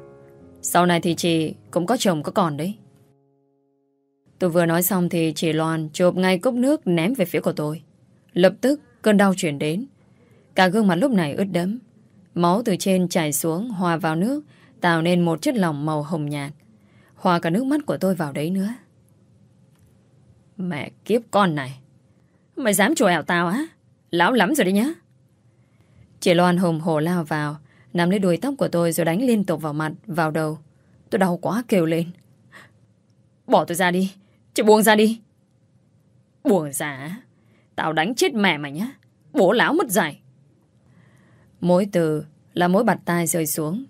Sau này thì chị cũng có chồng có con đấy Tôi vừa nói xong thì chị Loan chộp ngay cốc nước ném về phía của tôi. Lập tức cơn đau chuyển đến. Cả gương mặt lúc này ướt đẫm. Máu từ trên chảy xuống hòa vào nước tạo nên một chất lỏng màu hồng nhạt. Hòa cả nước mắt của tôi vào đấy nữa. Mẹ kiếp con này. Mày dám chùa ảo tao á? Lão lắm rồi đấy nhá. Chị Loan hùng hổ lao vào, nắm lấy đuôi tóc của tôi rồi đánh liên tục vào mặt, vào đầu. Tôi đau quá kêu lên. Bỏ tôi ra đi, chị buông ra đi. Buông ra Tao đánh chết mẹ mày nhá. Bố lão mất dạy. Mỗi từ là mỗi bạt tai rơi xuống.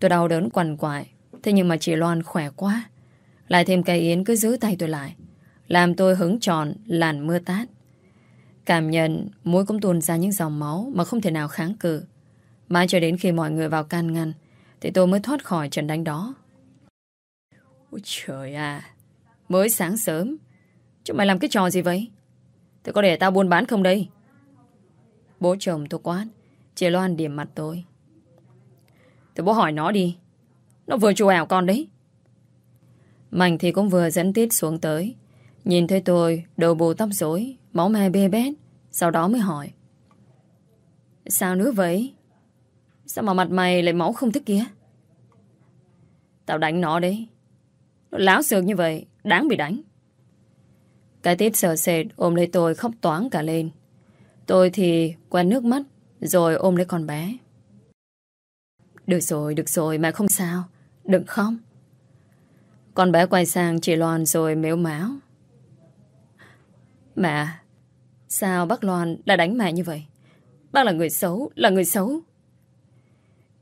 Tôi đau đớn quằn quại. Thế nhưng mà chị Loan khỏe quá. Lại thêm cây yến cứ giữ tay tôi lại. Làm tôi hứng tròn làn mưa tát. Cảm nhận mũi cũng tuôn ra những dòng máu mà không thể nào kháng cự. Mãi cho đến khi mọi người vào can ngăn thì tôi mới thoát khỏi trận đánh đó. Ôi trời à, mới sáng sớm. Chúng mày làm cái trò gì vậy? Tôi có để tao buôn bán không đây? Bố chồng tôi quát, chị Loan điểm mặt tôi. Thì bố hỏi nó đi. Nó vừa chùa ảo con đấy. Mạnh thì cũng vừa dẫn tít xuống tới. Nhìn thấy tôi, đầu bù tóc rối, máu me bê bét. Sau đó mới hỏi. Sao nữa vậy? Sao mà mặt mày lại máu không thích kia? Tao đánh nó đấy. Nó láo xược như vậy, đáng bị đánh. Cái tít sờ sệt ôm lấy tôi khóc toán cả lên. Tôi thì quen nước mắt Rồi ôm lấy con bé Được rồi, được rồi Mẹ không sao Đừng không Con bé quay sang chị Loan rồi mếu máu Mẹ Sao bác Loan lại đánh mẹ như vậy Bác là người xấu Là người xấu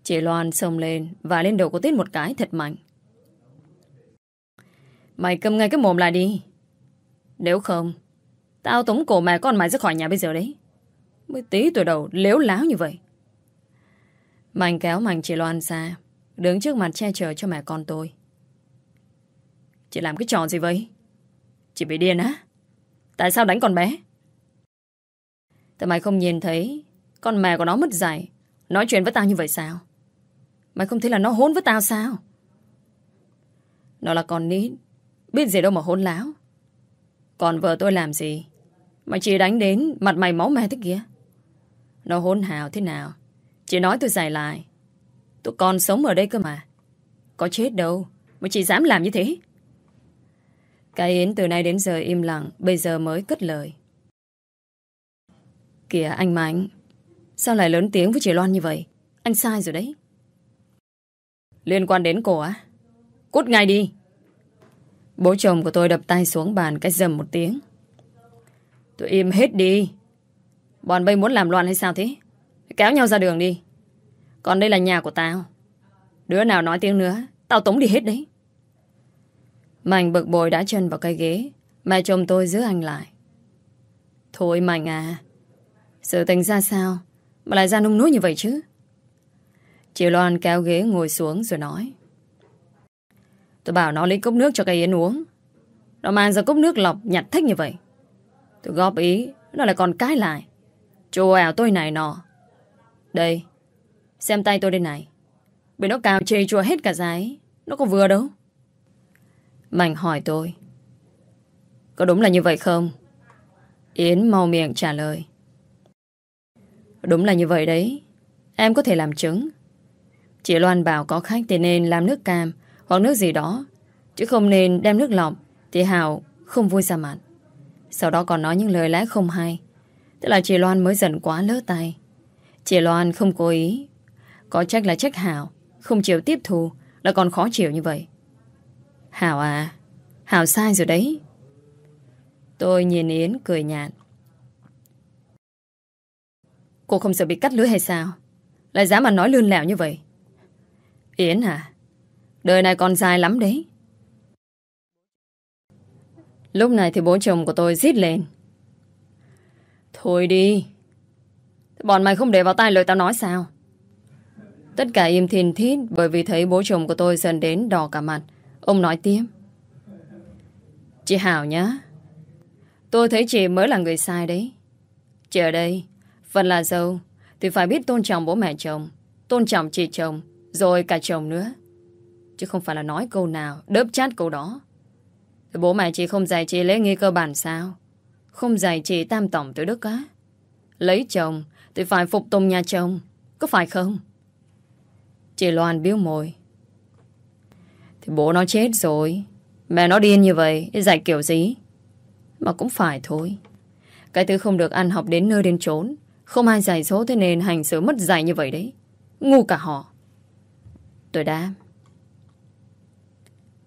Chị Loan xông lên Và lên đầu của Tít một cái thật mạnh. Mày cầm ngay cái mồm lại đi. Nếu không, Tao tống cổ mẹ con mày ra khỏi nhà bây giờ đấy. Mới tí tuổi đầu lếu láo như vậy. Mạnh kéo Mạnh chị Loan xa Đứng trước mặt che chở cho mẹ con tôi. Chị làm cái trò gì vậy? Chị bị điên á? Tại sao đánh con bé? Tại mày không nhìn thấy Con mẹ của nó mất dạy, Nói chuyện với tao như vậy sao? Mày không thấy là nó hôn với tao sao? Nó là con nít. Biết gì đâu mà hôn láo. Còn vợ tôi làm gì? Mà chỉ đánh đến mặt mày máu me thế kia. Nó hôn hào thế nào? Chị nói tôi giải lại. Tôi còn sống ở đây cơ mà. Có chết đâu, Mà chị dám làm như thế? Cái Yến từ nay đến giờ im lặng, Bây giờ mới cất lời. Kìa anh Mạnh, Sao lại lớn tiếng với chị Loan như vậy? Anh sai rồi đấy. Liên quan đến cô á? Cút ngay đi. Bố chồng của tôi đập tay xuống bàn cách dầm một tiếng. Tôi im hết đi. Bọn bây muốn làm loạn hay sao thế? Kéo nhau ra đường đi. Còn đây là nhà của tao. Đứa nào nói tiếng nữa, Tao tống đi hết đấy. Mạnh bực bội đã chân vào cây ghế. Mẹ chồng tôi giữ anh lại. Thôi Mạnh à Sự tình ra sao Mà lại ra nung núi như vậy chứ? Chị Loan kéo ghế ngồi xuống rồi nói. Tôi bảo nó lấy cốc nước cho cây Yến uống. Nó mang ra cốc nước lọc nhặt thích như vậy. Tôi góp ý, Nó lại còn cái lại. Chô ảo tôi này nọ. Đây, Xem tay tôi đây này. Bị nó cào chê chua hết cả giấy. Nó có vừa đâu. Mạnh hỏi tôi. Có đúng là như vậy không? Yến mau miệng trả lời. Đúng là như vậy đấy. Em có thể làm chứng. Chị Loan bảo có khách thì nên làm nước cam Hoặc nước gì đó, Chứ không nên đem nước lọc. Thì Hào không vui ra mặt. Sau đó còn nói những lời lẽ không hay. Tức là chị Loan mới giận quá lỡ tay. Chị Loan không cố ý. Có trách là trách Hào Không chịu tiếp thu, Là còn khó chịu như vậy. Hào à Hào sai rồi đấy. Tôi nhìn Yến cười nhạt. Cô không sợ bị cắt lưới hay sao? Lại dám mà nói lươn lẹo như vậy. Yến à Đời này còn dài lắm đấy. Lúc này thì bố chồng của tôi rít lên. Thôi đi. Bọn mày không để vào tai lời tao nói sao? Tất cả im thiên thít Bởi vì thấy bố chồng của tôi dần đến đỏ cả mặt. Ông nói tiếp. Chị Hảo nhá. Tôi thấy chị mới là người sai đấy. Chị ở đây. Phần là dâu. Thì phải biết tôn trọng bố mẹ chồng, Tôn trọng chị chồng. Rồi cả chồng nữa. Chứ không phải là nói câu nào, Đớp chát câu đó. Bố mẹ chị không dạy chị lễ nghi cơ bản sao? Không dạy chị tam tổng tới đức á? Lấy chồng Thì phải phục tùng nhà chồng, Có phải không? Chị Loan biếu môi. Thì bố nó chết rồi. Mẹ nó điên như vậy Dạy kiểu gì? Mà cũng phải thôi. Cái thứ không được ăn học đến nơi đến chốn, Không ai dạy số thế nên hành xử mất dạy như vậy đấy. Ngu cả họ. Tôi đã.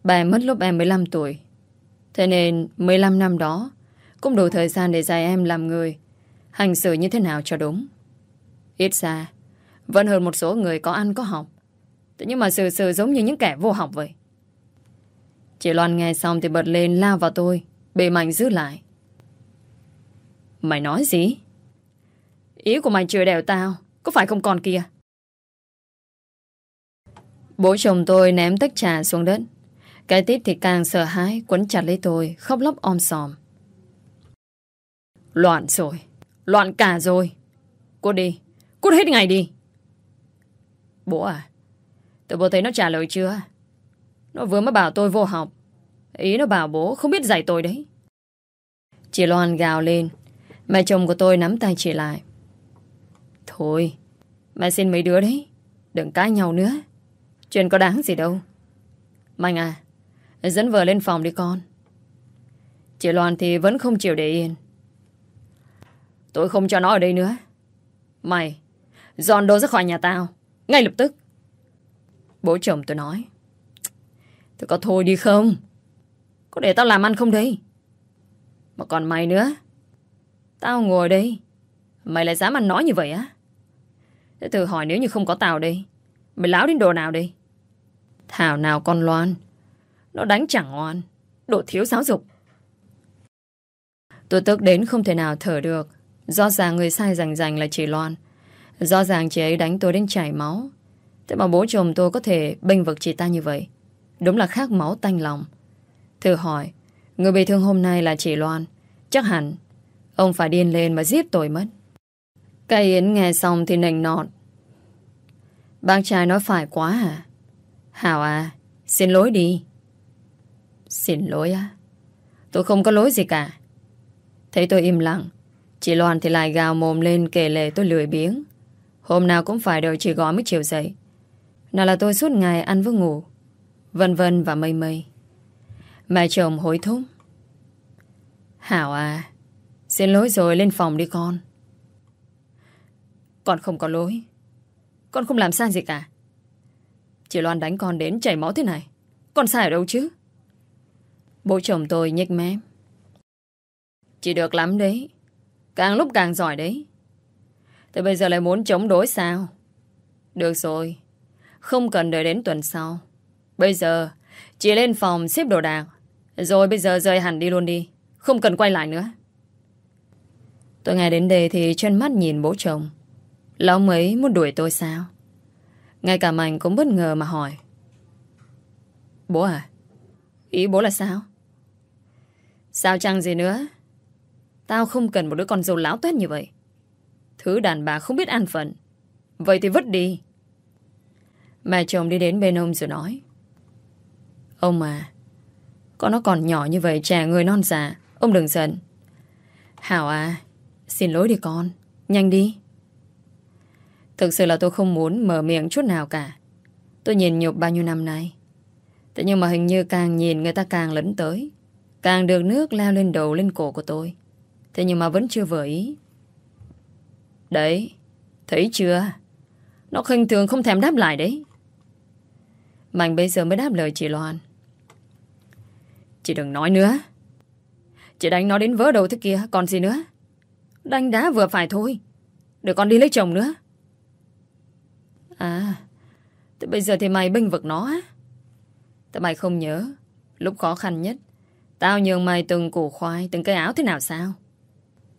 Bà mất lúc em 15 tuổi Thế nên 15 năm đó, Cũng đủ thời gian để dạy em làm người, Hành xử như thế nào cho đúng Ít ra, Vẫn hơn một số người có ăn có học Thế nhưng mà sự sự giống như những kẻ vô học vậy Chị Loan nghe xong thì bật lên lao vào tôi, Bề mạnh giữ lại Mày nói gì? Ý của mày chừa đèo tao, Có phải không còn kia? Bố chồng tôi ném tách trà xuống đất. Cái tít thì càng sợ hãi, Quấn chặt lấy tôi, Khóc lóc om sòm. Loạn rồi, Loạn cả rồi. Cút đi, Cút hết ngày đi. Bố à Tôi bố thấy nó trả lời chưa? Nó vừa mới bảo tôi vô học. Ý nó bảo bố không biết dạy tôi đấy. Chị Loan gào lên. Mẹ chồng của tôi nắm tay chị lại. Thôi, Mẹ xin mấy đứa đấy, Đừng cãi nhau nữa. Chuyện có đáng gì đâu Mạnh à Dẫn vợ lên phòng đi con Chị Loan thì vẫn không chịu để yên Tôi không cho nó ở đây nữa. Mày, dọn đồ ra khỏi nhà tao. Ngay lập tức. Bố chồng tôi nói. Tôi có thôi đi không? Có để tao làm ăn không đây? Mà còn mày nữa. Tao ngồi đây. Mày lại dám ăn nói như vậy á? Thế thử hỏi nếu như không có tao đây. Mày láo đến đồ nào đây? Thảo nào con Loan. Nó đánh chẳng ngoan. Đồ thiếu giáo dục. Tôi tức đến không thể nào thở được. Rõ ràng người sai rành rành là chị Loan. Rõ ràng chị ấy đánh tôi đến chảy máu. Thế mà bố chồng tôi có thể bênh vực chị ta như vậy. Đúng là khác máu tanh lòng. Thử hỏi, người bị thương hôm nay là chị Loan. Chắc hẳn, ông phải điên lên mà giết tôi mất. Cây Yến nghe xong thì nành nọt. Bác trai nói phải quá à? Hảo à, xin lỗi đi. Xin lỗi á? Tôi không có lỗi gì cả. Thấy tôi im lặng, chị Loan thì lại gào mồm lên kể lệ tôi lười biếng. Hôm nào cũng phải đợi chị gói mới chiều dậy. Nào là tôi suốt ngày ăn với ngủ. Vân vân và mây mây. Mẹ chồng hối thúc. Hảo à, xin lỗi rồi lên phòng đi con. Con không có lỗi. Con không làm sai gì cả. Chị Loan đánh con đến chảy máu thế này. Con sai ở đâu chứ? Bố chồng tôi nhếch mép. Chị được lắm đấy. Càng lúc càng giỏi đấy. Thế bây giờ lại muốn chống đối sao? Được rồi. Không cần đợi đến tuần sau. Bây giờ, chị lên phòng xếp đồ đạc. Rồi bây giờ rời hẳn đi luôn đi. Không cần quay lại nữa. Tôi nghe đến đây thì chân mắt nhìn bố chồng. Là ông ấy muốn đuổi tôi sao? Ngay cả Mạnh cũng bất ngờ mà hỏi. Bố à? Ý bố là sao? Sao chăng gì nữa? Tao không cần một đứa con dâu láo tuyết như vậy. Thứ đàn bà không biết an phận. Vậy thì vứt đi. Mẹ chồng đi đến bên ông rồi nói. Ông à, con nó còn nhỏ như vậy trẻ người non già. Ông đừng giận. Hảo à, xin lỗi đi con. Nhanh đi. Thực sự là tôi không muốn mở miệng chút nào cả. Tôi nhìn nhục bao nhiêu năm nay. Thế nhưng mà hình như càng nhìn người ta càng lấn tới. Càng được nước leo lên đầu lên cổ của tôi. Thế nhưng mà vẫn chưa vừa ý. Đấy, thấy chưa? Nó khinh thường không thèm đáp lại đấy. Mạnh bây giờ mới đáp lời chị Loan. Chị đừng nói nữa. Chị đánh nó đến vỡ đầu thế kia, còn gì nữa? Đánh đá vừa phải thôi. Để con đi lấy chồng nữa. À, thế bây giờ thì mày bênh vực nó á? Tại mày không nhớ, lúc khó khăn nhất, tao nhường mày từng củ khoai, từng cây áo thế nào sao?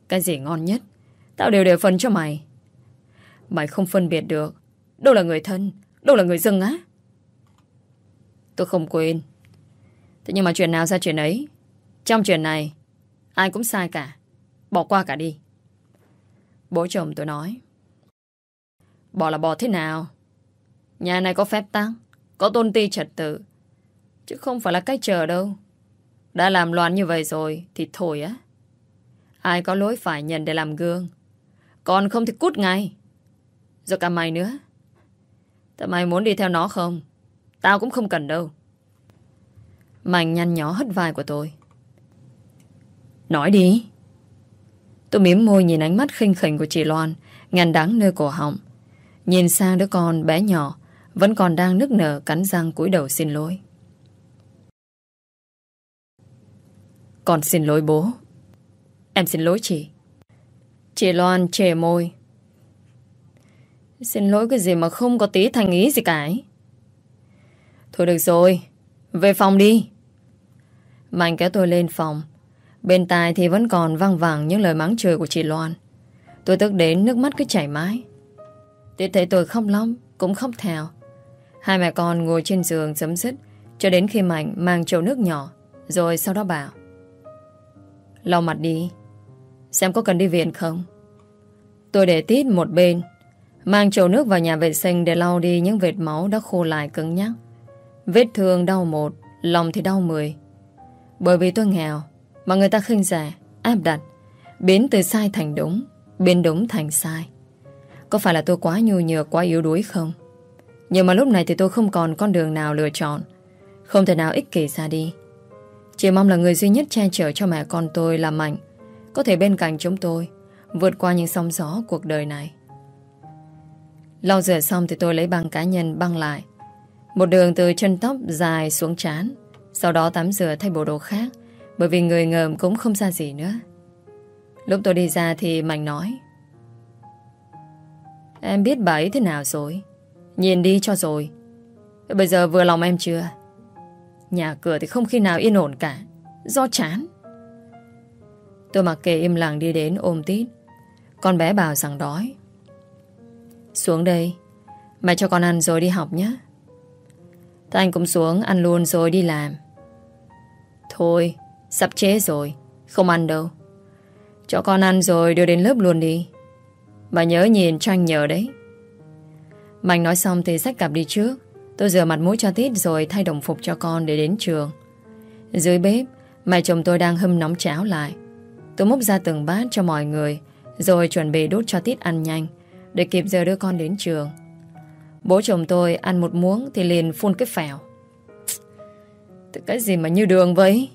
Cái gì ngon nhất, tao đều đều phân cho mày. Mày không phân biệt được, đâu là người thân, đâu là người dưng á. Tôi không quên. Thế nhưng mà chuyện nào ra chuyện ấy, trong chuyện này, ai cũng sai cả. Bỏ qua cả đi. Bố chồng tôi nói. Bỏ là bỏ thế nào? Nhà này có phép tăng, có tôn ti trật tự. Chứ không phải là cách chờ đâu. Đã làm loạn như vậy rồi thì thôi á. Ai có lỗi phải nhận để làm gương. Còn không thì cút ngay. Rồi cả mày nữa. Tại mày muốn đi theo nó không? Tao cũng không cần đâu. Mạnh nhăn nhó hất vai của tôi. Nói đi. Tôi miếm môi nhìn ánh mắt khinh khỉnh của chị Loan, ngàn đắng nơi cổ họng. Nhìn sang đứa con bé nhỏ, vẫn còn đang nức nở cắn răng cúi đầu xin lỗi. Con xin lỗi bố. Em xin lỗi chị. Chị Loan chề môi. Xin lỗi cái gì mà không có tí thành ý gì cả ấy. Thôi được rồi, về phòng đi. Mạnh kéo tôi lên phòng. Bên tai thì vẫn còn văng vẳng những lời mắng chửi của chị Loan. Tôi tức đến nước mắt cứ chảy mãi. Tiếp thấy tôi không long cũng không thèo Hai mẹ con ngồi trên giường chấm dứt cho đến khi Mạnh mang chậu nước nhỏ rồi sau đó bảo Lau mặt đi Xem có cần đi viện không Tôi để tít một bên Mang chậu nước vào nhà vệ sinh để lau đi những vệt máu đã khô lại cứng nhắc. Vết thương đau một, lòng thì đau mười. Bởi vì tôi nghèo, mà người ta khinh rẻ, áp đặt, biến từ sai thành đúng, biến đúng thành sai. Có phải là tôi quá nhu nhược, quá yếu đuối không? Nhưng mà lúc này thì tôi không còn con đường nào lựa chọn. Không thể nào ích kỷ ra đi. Chỉ mong là người duy nhất che chở cho mẹ con tôi là Mạnh. Có thể bên cạnh chúng tôi, vượt qua những sóng gió cuộc đời này. Lau rửa xong thì tôi lấy băng cá nhân băng lại. Một đường từ chân tóc dài xuống trán. Sau đó tắm rửa thay bộ đồ khác. Bởi vì người ngờm cũng không ra gì nữa. Lúc tôi đi ra thì Mạnh nói. Em biết bà ấy thế nào rồi. Nhìn đi cho rồi. Bây giờ vừa lòng em chưa? Nhà cửa thì không khi nào yên ổn cả. Do chán. Tôi mặc kệ im lặng đi đến ôm tít. Con bé bảo rằng đói. Xuống đây Mẹ cho con ăn rồi đi học nhé Thế anh cũng xuống, ăn luôn rồi đi làm Thôi, Sắp chế rồi Không ăn đâu Cho con ăn rồi đưa đến lớp luôn đi mà nhớ nhìn cho anh nhờ đấy. Mạnh nói xong thì xách cặp đi trước. Tôi rửa mặt mũi cho tít rồi thay đồng phục cho con để đến trường. Dưới bếp, Mẹ chồng tôi đang hâm nóng cháo lại. Tôi múc ra từng bát cho mọi người, Rồi chuẩn bị đút cho tít ăn nhanh, để kịp giờ đưa con đến trường. Bố chồng tôi ăn một muỗng Thì liền phun cái phèo. Cái gì mà như đường vậy?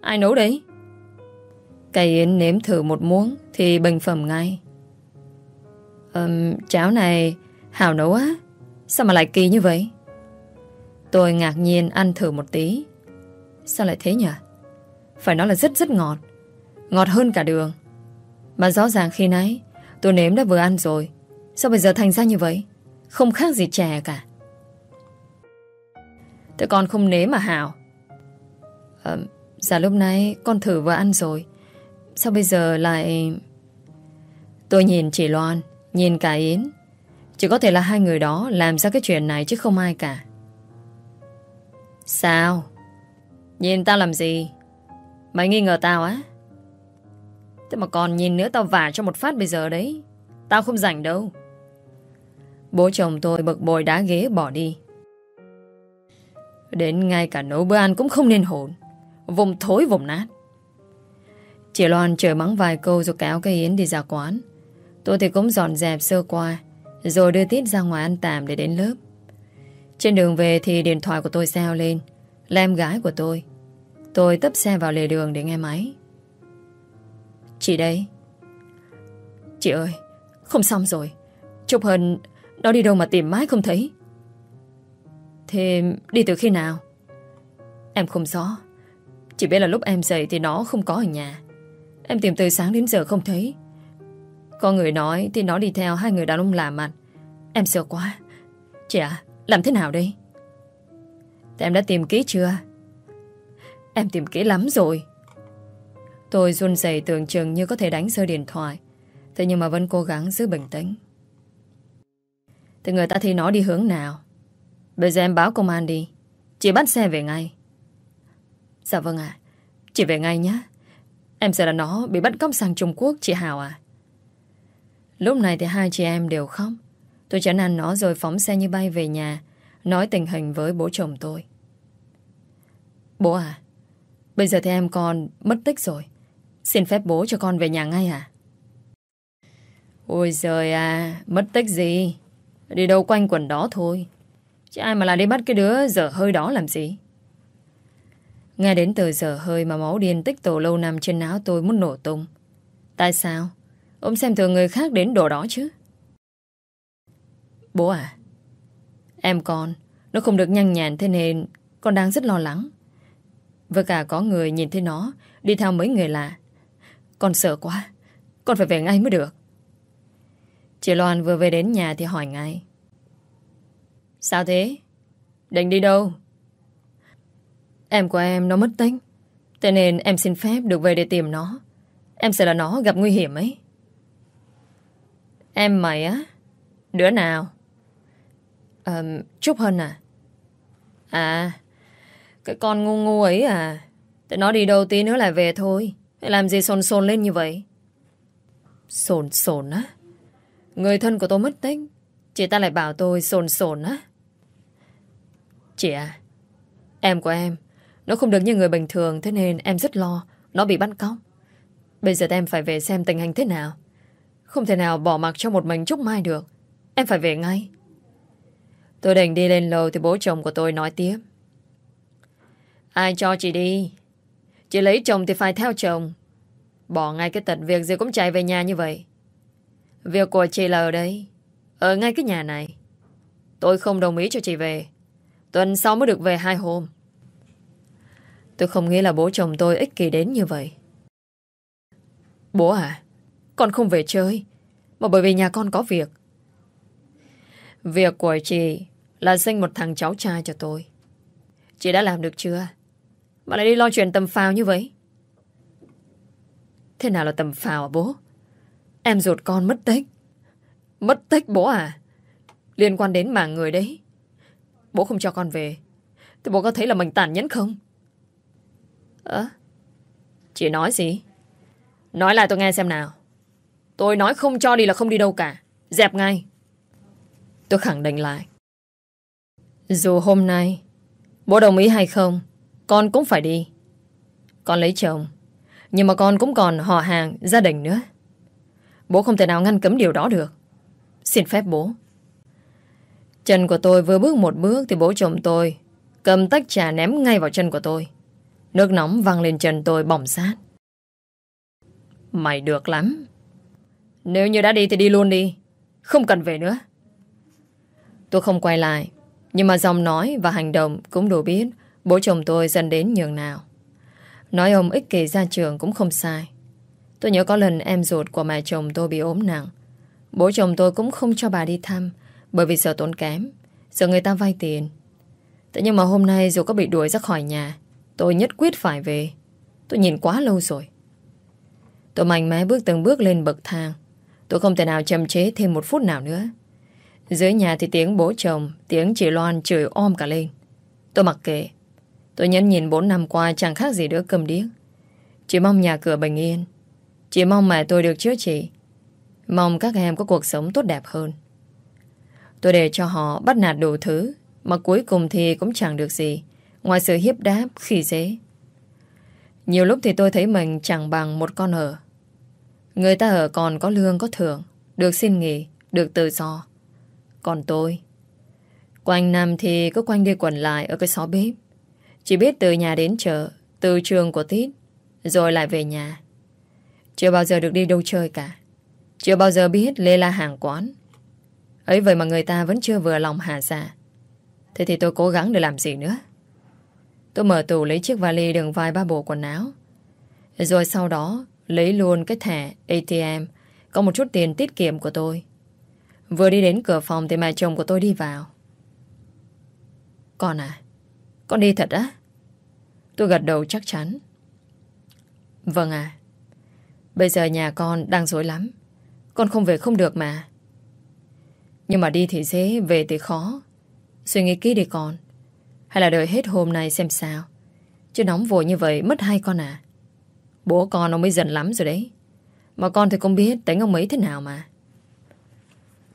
Ai nấu đấy? Cây Yến nếm thử một muỗng Thì bình phẩm ngay um, Cháo này Hảo nấu á. Sao mà lại kỳ như vậy? Tôi ngạc nhiên ăn thử một tí. Sao lại thế nhỉ Phải nói là rất rất ngọt. Ngọt hơn cả đường. Mà rõ ràng khi nãy Tôi nếm đã vừa ăn rồi. Sao bây giờ thành ra như vậy? Không khác gì chè cả. Thế con không nếm mà Hảo à, Dạ lúc nãy con thử vừa ăn rồi. Sao bây giờ lại Tôi nhìn chị Loan. Nhìn cả Yến, Chỉ có thể là hai người đó làm ra cái chuyện này Chứ không ai cả. Sao? Nhìn tao làm gì? Mày nghi ngờ tao á? Thế mà còn nhìn nữa tao vả cho một phát bây giờ đấy. Tao không rảnh đâu. Bố chồng tôi bực bội đá ghế bỏ đi. Đến ngay cả nấu bữa ăn cũng không nên hồn. Vùng thối vùng nát. Chị Loan trời mắng vài câu rồi kéo cây Yến đi ra quán. Tôi thì cũng dọn dẹp sơ qua, Rồi đưa Tít ra ngoài ăn tạm để đến lớp. Trên đường về thì điện thoại của tôi reo lên, Là em gái của tôi. Tôi tấp xe vào lề đường để nghe máy. Chị đây. Chị ơi, Không xong rồi. Chụp hình, nó đi đâu mà tìm mãi không thấy. Thế đi từ khi nào? Em không rõ. Chỉ biết là lúc em dậy thì nó không có ở nhà. Em tìm từ sáng đến giờ không thấy. Có người nói Thì nó đi theo hai người đàn ông làm mặt. Em sợ quá. Chị à làm thế nào đây? Thế em đã tìm kỹ chưa? Em tìm kỹ lắm rồi. Tôi run rẩy tưởng chừng như có thể đánh rơi điện thoại. Thế nhưng mà vẫn cố gắng giữ bình tĩnh. Thì người ta thì nó đi hướng nào? Bây giờ em báo công an đi. Chị bắt xe về ngay. Dạ vâng ạ. Chị về ngay nhé. Em sợ là nó bị bắt cóc sang Trung Quốc, chị Hào à Lúc này thì hai chị em đều khóc. Tôi chán ăn nó rồi phóng xe như bay về nhà, Nói tình hình với bố chồng tôi. Bố à Bây giờ thì em con mất tích rồi. Xin phép bố cho con về nhà ngay à Ôi giời à Mất tích gì? Đi đâu quanh quần đó thôi. Chứ ai mà lại đi bắt cái đứa dở hơi đó làm gì? Nghe đến từ dở hơi mà máu điên tích tổ lâu năm trên áo tôi muốn nổ tung. Tại sao? Ông xem thường người khác đến độ đó chứ. Bố à, em con, nó không được nhanh nhàn thế nên con đang rất lo lắng. Với cả có người nhìn thấy nó đi theo mấy người lạ. Con sợ quá, con phải về ngay mới được. Chị Loan vừa về đến nhà thì hỏi ngay. Sao thế? Định đi đâu? Em của em nó mất tích. Thế nên em xin phép được về để tìm nó. Em sợ là nó gặp nguy hiểm ấy. Em mày á? Đứa nào? À, Trúc Hân à? À, cái con ngu ngu ấy à? Thế nó đi đâu tí nữa lại về thôi. Làm gì sồn sồn lên như vậy? Sồn sồn á? Người thân của tôi mất tích Chị ta lại bảo tôi sồn sồn á Chị à Em của em Nó không được như người bình thường Thế nên em rất lo Nó bị bắt cóc Bây giờ em phải về xem tình hình thế nào không thể nào bỏ mặc cho một mình Trúc Mai được Em phải về ngay Tôi định đi lên lầu Thì bố chồng của tôi nói tiếp Ai cho chị đi Chị lấy chồng thì phải theo chồng Bỏ ngay cái tật việc gì cũng chạy về nhà như vậy. Việc của chị là ở đây. Ở ngay cái nhà này. Tôi không đồng ý cho chị về. Tuần sau mới được về hai hôm. Tôi không nghĩ là bố chồng tôi ích kỷ đến như vậy. Bố à, con không về chơi. Mà bởi vì nhà con có việc. Việc của chị là sinh một thằng cháu trai cho tôi. Chị đã làm được chưa? Mà lại đi lo chuyện tầm phào như vậy. Thế nào là tầm phào à bố? Em ruột con mất tích. Mất tích bố à? Liên quan đến mạng người đấy. Bố không cho con về. Thì bố có thấy là mình tàn nhẫn không? Ơ? chị nói gì? Nói lại tôi nghe xem nào. Tôi nói không cho đi là không đi đâu cả. Dẹp ngay. Tôi khẳng định lại. Dù hôm nay bố đồng ý hay không, con cũng phải đi. Con lấy chồng, nhưng mà con cũng còn họ hàng, gia đình nữa. Bố không thể nào ngăn cấm điều đó được. Xin phép bố. Chân của tôi vừa bước một bước thì bố chồng tôi cầm tách trà ném ngay vào chân của tôi. Nước nóng văng lên chân tôi bỏng sát. Mày được lắm. Nếu như đã đi thì đi luôn đi. Không cần về nữa. Tôi không quay lại. Nhưng mà dòng nói và hành động cũng đủ biết bố chồng tôi dần đến nhường nào. Nói ông ích kỷ ra trường cũng không sai. Tôi nhớ có lần em ruột của mẹ chồng tôi bị ốm nặng. Bố chồng tôi cũng không cho bà đi thăm bởi vì sợ tốn kém, sợ người ta vay tiền. Thế nhưng mà hôm nay dù có bị đuổi ra khỏi nhà, tôi nhất quyết phải về. Tôi nhìn quá lâu rồi. Tôi mạnh mẽ bước từng bước lên bậc thang. Tôi không thể nào chậm chế thêm một phút nào nữa. Dưới nhà thì tiếng bố chồng, tiếng chị Loan chửi om cả lên. Tôi mặc kệ. Tôi nhấn nhìn 4 năm qua chẳng khác gì đứa cầm điếc. Chỉ mong nhà cửa bình yên. Chỉ mong mẹ tôi được chữa trị. Mong các em có cuộc sống tốt đẹp hơn. Tôi để cho họ bắt nạt đủ thứ, mà cuối cùng thì cũng chẳng được gì, ngoài sự hiếp đáp, khỉ dế. Nhiều lúc thì tôi thấy mình chẳng bằng một con ở. Người ta ở còn có lương có thưởng, được xin nghỉ, được tự do. Còn tôi, quanh năm thì cứ quanh đi quẩn lại ở cái xó bếp. Chỉ biết từ nhà đến chợ, từ trường của Tít, rồi lại về nhà. Chưa bao giờ được đi đâu chơi cả. Chưa bao giờ biết Lê La hàng quán. Ấy vậy mà người ta vẫn chưa vừa lòng hạ giả. Thế thì tôi cố gắng để làm gì nữa? Tôi mở tủ lấy chiếc vali đựng vài ba bộ quần áo. Rồi sau đó lấy luôn cái thẻ ATM có một chút tiền tiết kiệm của tôi. Vừa đi đến cửa phòng thì mẹ chồng của tôi đi vào. Con à, con đi thật á? Tôi gật đầu chắc chắn. Vâng à, bây giờ nhà con đang dối lắm. Con không về không được mà. Nhưng mà đi thì dễ, về thì khó. Suy nghĩ kỹ đi con. Hay là đợi hết hôm nay xem sao. Chứ nóng vội như vậy mất hai con à. Bố con ông mới giận lắm rồi đấy. Mà con thì không biết tính ông ấy thế nào mà.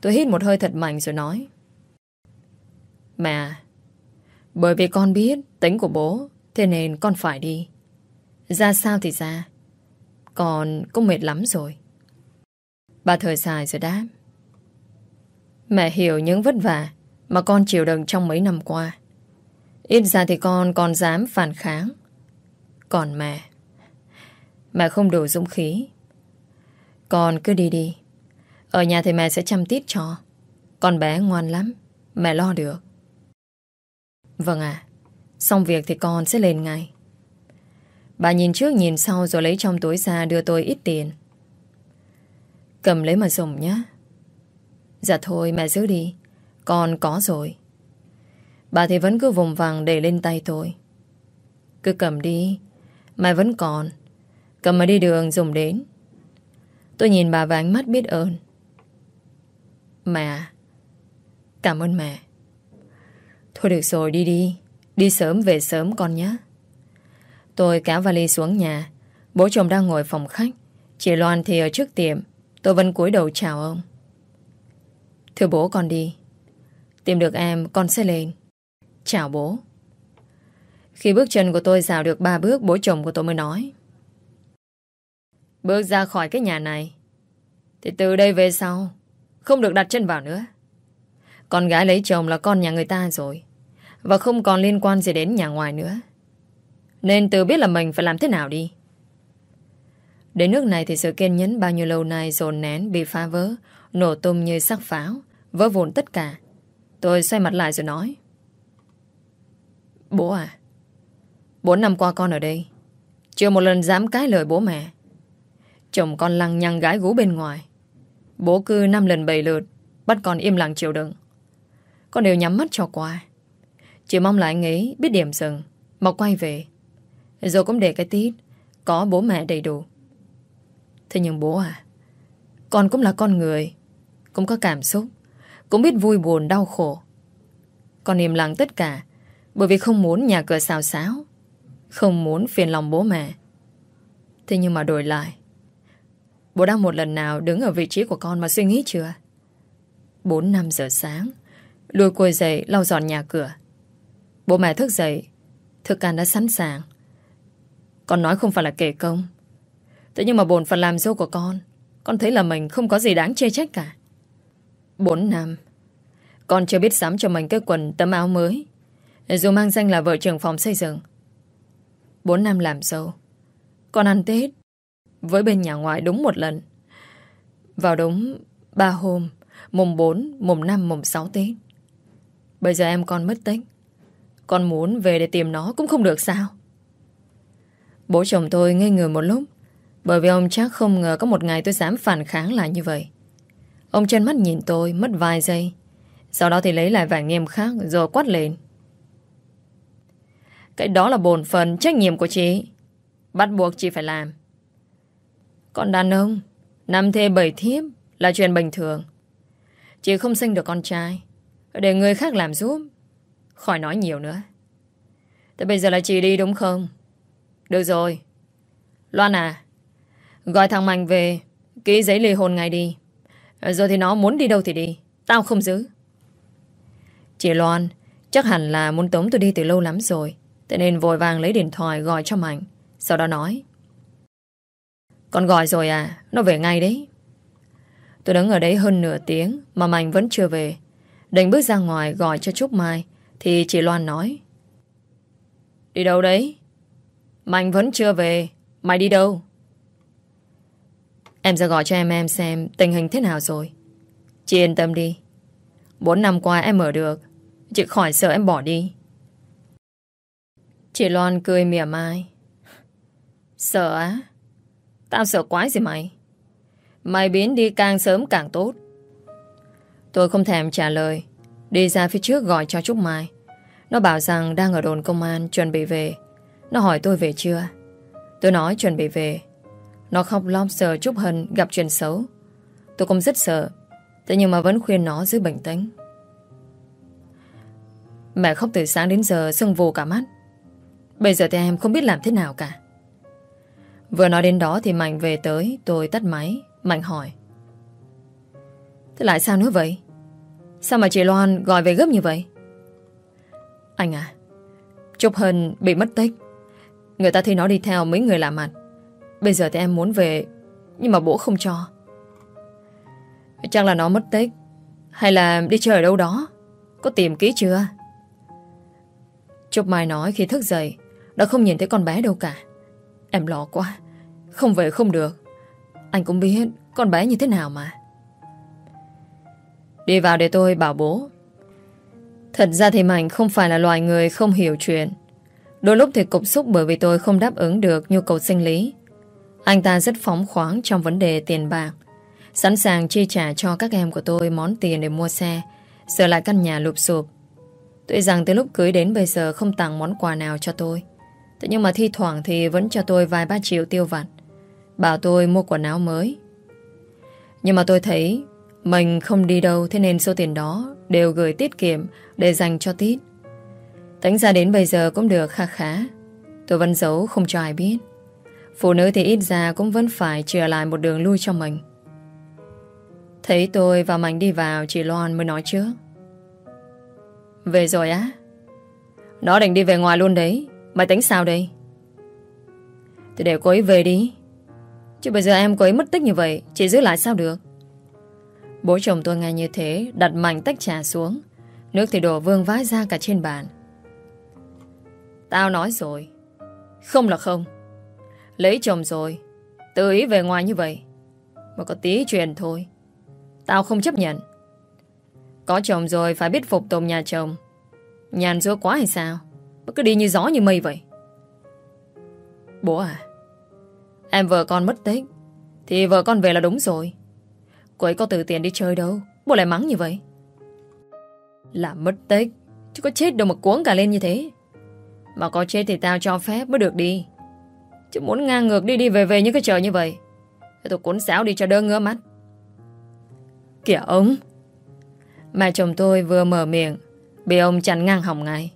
Tôi hít một hơi thật mạnh rồi nói. Mẹ, bởi vì con biết tính của bố, thế nên con phải đi. Ra sao thì ra. Con cũng mệt lắm rồi. Bà thời dài rồi đáp. Mẹ hiểu những vất vả mà con chịu đựng trong mấy năm qua. Ít ra thì con còn dám phản kháng. Còn mẹ... Mẹ không đủ dũng khí. Con cứ đi đi. Ở nhà thì mẹ sẽ chăm tít cho. Con bé ngoan lắm. Mẹ lo được. Vâng ạ. Xong việc thì con sẽ lên ngay. Bà nhìn trước nhìn sau rồi lấy trong túi ra đưa tôi ít tiền. Cầm lấy mà dùng nhé. Dạ thôi, mẹ giữ đi. Con có rồi. Bà thì vẫn cứ vùng vàng để lên tay tôi. Cứ cầm đi. Mẹ vẫn còn. Cầm mà đi đường, dùng đến. Tôi nhìn bà và ánh mắt biết ơn. Mẹ Cảm ơn mẹ Thôi được rồi, đi đi. Đi sớm, về sớm con nhé. Tôi kéo vali xuống nhà. Bố chồng đang ngồi phòng khách. Chị Loan thì ở trước tiệm. Tôi vẫn cúi đầu chào ông. Thưa bố con đi. Tìm được em, con sẽ lên. Chào bố. Khi bước chân của tôi dạo được ba bước, Bố chồng của tôi mới nói. Bước ra khỏi cái nhà này Thì từ đây về sau Không được đặt chân vào nữa Con gái lấy chồng là con nhà người ta rồi Và không còn liên quan gì đến nhà ngoài nữa Nên từ biết là mình phải làm thế nào đi Đến nước này thì sự kiên nhẫn bao nhiêu lâu nay dồn nén bị phá vỡ, nổ tung như sắc pháo, vỡ vụn tất cả. Tôi xoay mặt lại rồi nói. Bố à, bốn năm qua con ở đây, chưa một lần dám cái lời bố mẹ. Chồng con lăng nhăng gái gú bên ngoài. Bố cứ năm lần bảy lượt, bắt con im lặng chịu đựng. Con đều nhắm mắt cho qua. Chỉ mong là anh ấy biết điểm dừng, mà quay về. Rồi cũng để cái tít, có bố mẹ đầy đủ. Thế nhưng bố à, con cũng là con người, cũng có cảm xúc, cũng biết vui buồn đau khổ. Con im lặng tất cả, bởi vì không muốn nhà cửa xào xáo, không muốn phiền lòng bố mẹ. Thế nhưng mà đổi lại, bố đã một lần nào đứng ở vị trí của con mà suy nghĩ chưa? 4 năm giờ sáng, lùi côi dậy lau dọn nhà cửa. Bố mẹ thức dậy, thức ăn đã sẵn sàng. Con nói không phải là kể công, Thế nhưng mà bổn phận làm dâu của con Con thấy là mình không có gì đáng chê trách cả Bốn năm Con chưa biết sắm cho mình cái quần tấm áo mới Dù mang danh là vợ trưởng phòng xây dựng Bốn năm làm dâu Con ăn Tết với bên nhà ngoại đúng một lần Vào đúng ba hôm Mùng 4, mùng 5, mùng 6 Tết Bây giờ em con mất tích Con muốn về để tìm nó cũng không được sao Bố chồng tôi ngây người một lúc bởi vì ông chắc không ngờ có một ngày tôi dám phản kháng lại như vậy. Ông chân mắt nhìn tôi mất vài giây. Sau đó thì lấy lại vẻ nghiêm khắc rồi quát lên. Cái đó là bổn phần trách nhiệm của chị. Bắt buộc chị phải làm. Còn đàn ông, năm thê bảy thiếp là chuyện bình thường. Chị không sinh được con trai. Để người khác làm giúp. Khỏi nói nhiều nữa. Thế bây giờ là chị đi đúng không? Được rồi. Loan à, Gọi thằng Mạnh về Ký giấy ly hôn ngay đi à, Rồi thì nó muốn đi đâu thì đi Tao không giữ Chị Loan Chắc hẳn là muốn tống tôi đi từ lâu lắm rồi Thế nên vội vàng lấy điện thoại gọi cho Mạnh Sau đó nói con gọi rồi à Nó về ngay đấy Tôi đứng ở đấy hơn nửa tiếng Mà Mạnh vẫn chưa về Định bước ra ngoài gọi cho Trúc Mai, Thì chị Loan nói Đi đâu đấy Mạnh vẫn chưa về, Mày đi đâu Em sẽ gọi cho em em xem tình hình thế nào rồi. Chị yên tâm đi. Bốn năm qua em ở được. Chị khỏi sợ em bỏ đi. Chị Loan cười mỉa mai. Sợ á? Tao sợ quái gì mày? Mày biến đi càng sớm càng tốt. Tôi không thèm trả lời. Đi ra phía trước gọi cho Trúc Mai. Nó bảo rằng đang ở đồn công an chuẩn bị về. Nó hỏi tôi về chưa? Tôi nói chuẩn bị về. Nó khóc lóc sợ Trúc Hân gặp chuyện xấu Tôi cũng rất sợ, Thế nhưng mà vẫn khuyên nó giữ bình tĩnh Mẹ khóc từ sáng đến giờ sưng vù cả mắt Bây giờ thì em không biết làm thế nào cả Vừa nói đến đó thì Mạnh về tới, Tôi tắt máy. Mạnh hỏi. Thế lại sao nữa vậy? Sao mà chị Loan gọi về gấp như vậy? Anh à Trúc Hân bị mất tích. Người ta thấy nó đi theo mấy người lạ mặt. Bây giờ thì em muốn về, Nhưng mà bố không cho. Chắc là nó mất tích, Hay là đi chơi ở đâu đó? Có tìm kỹ chưa? Trúc Mai nói khi thức dậy Đã không nhìn thấy con bé đâu cả. Em lo quá. Không về không được. Anh cũng biết con bé như thế nào mà. Đi vào để tôi bảo bố. Thật ra thì Mạnh không phải là loài người không hiểu chuyện. Đôi lúc thì cục xúc bởi vì tôi không đáp ứng được nhu cầu sinh lý. Anh ta rất phóng khoáng trong vấn đề tiền bạc, Sẵn sàng chi trả cho các em của tôi món tiền để mua xe, Sửa lại căn nhà lụp sụp. Tuy rằng từ lúc cưới đến bây giờ không tặng món quà nào cho tôi, Thế nhưng mà thi thoảng thì vẫn cho tôi vài ba triệu tiêu vặt. Bảo tôi mua quần áo mới Nhưng mà tôi thấy Mình không đi đâu Thế nên số tiền đó đều gửi tiết kiệm Để dành cho Tít Tính ra đến bây giờ cũng được khá khá Tôi vẫn giấu không cho ai biết Phụ nữ thì ít ra cũng vẫn phải trở lại một đường lui cho mình. Thấy tôi và Mạnh đi vào, chị Loan mới nói trước. Về rồi á? Nó định đi về ngoài luôn đấy. Mày tính sao đây? Thì để cô ấy về đi. Chứ bây giờ em cô ấy mất tích như vậy, chị giữ lại sao được? Bố chồng tôi nghe như thế, đặt mạnh tách trà xuống. Nước thì đổ vương vãi ra cả trên bàn. Tao nói rồi. Không là không. Lấy chồng rồi Tự ý về ngoài như vậy Mà có tí chuyện thôi Tao không chấp nhận Có chồng rồi phải biết phục tùng nhà chồng Nhàn dưa quá hay sao Mà cứ đi như gió như mây vậy Bố à Em vợ con mất tích, Thì vợ con về là đúng rồi. Cô ấy có từ tiền đi chơi đâu Bố lại mắng như vậy. Là mất tích, Chứ có chết đâu mà cuống cả lên như thế. Mà có chết thì tao cho phép mới được đi. Chứ muốn ngang ngược đi đi về về như cái chợ như vậy Tôi cuốn xáo đi cho đỡ ngứa mắt. Kìa ông, Mẹ chồng tôi vừa mở miệng, Bị ông chặn ngang hỏng ngay.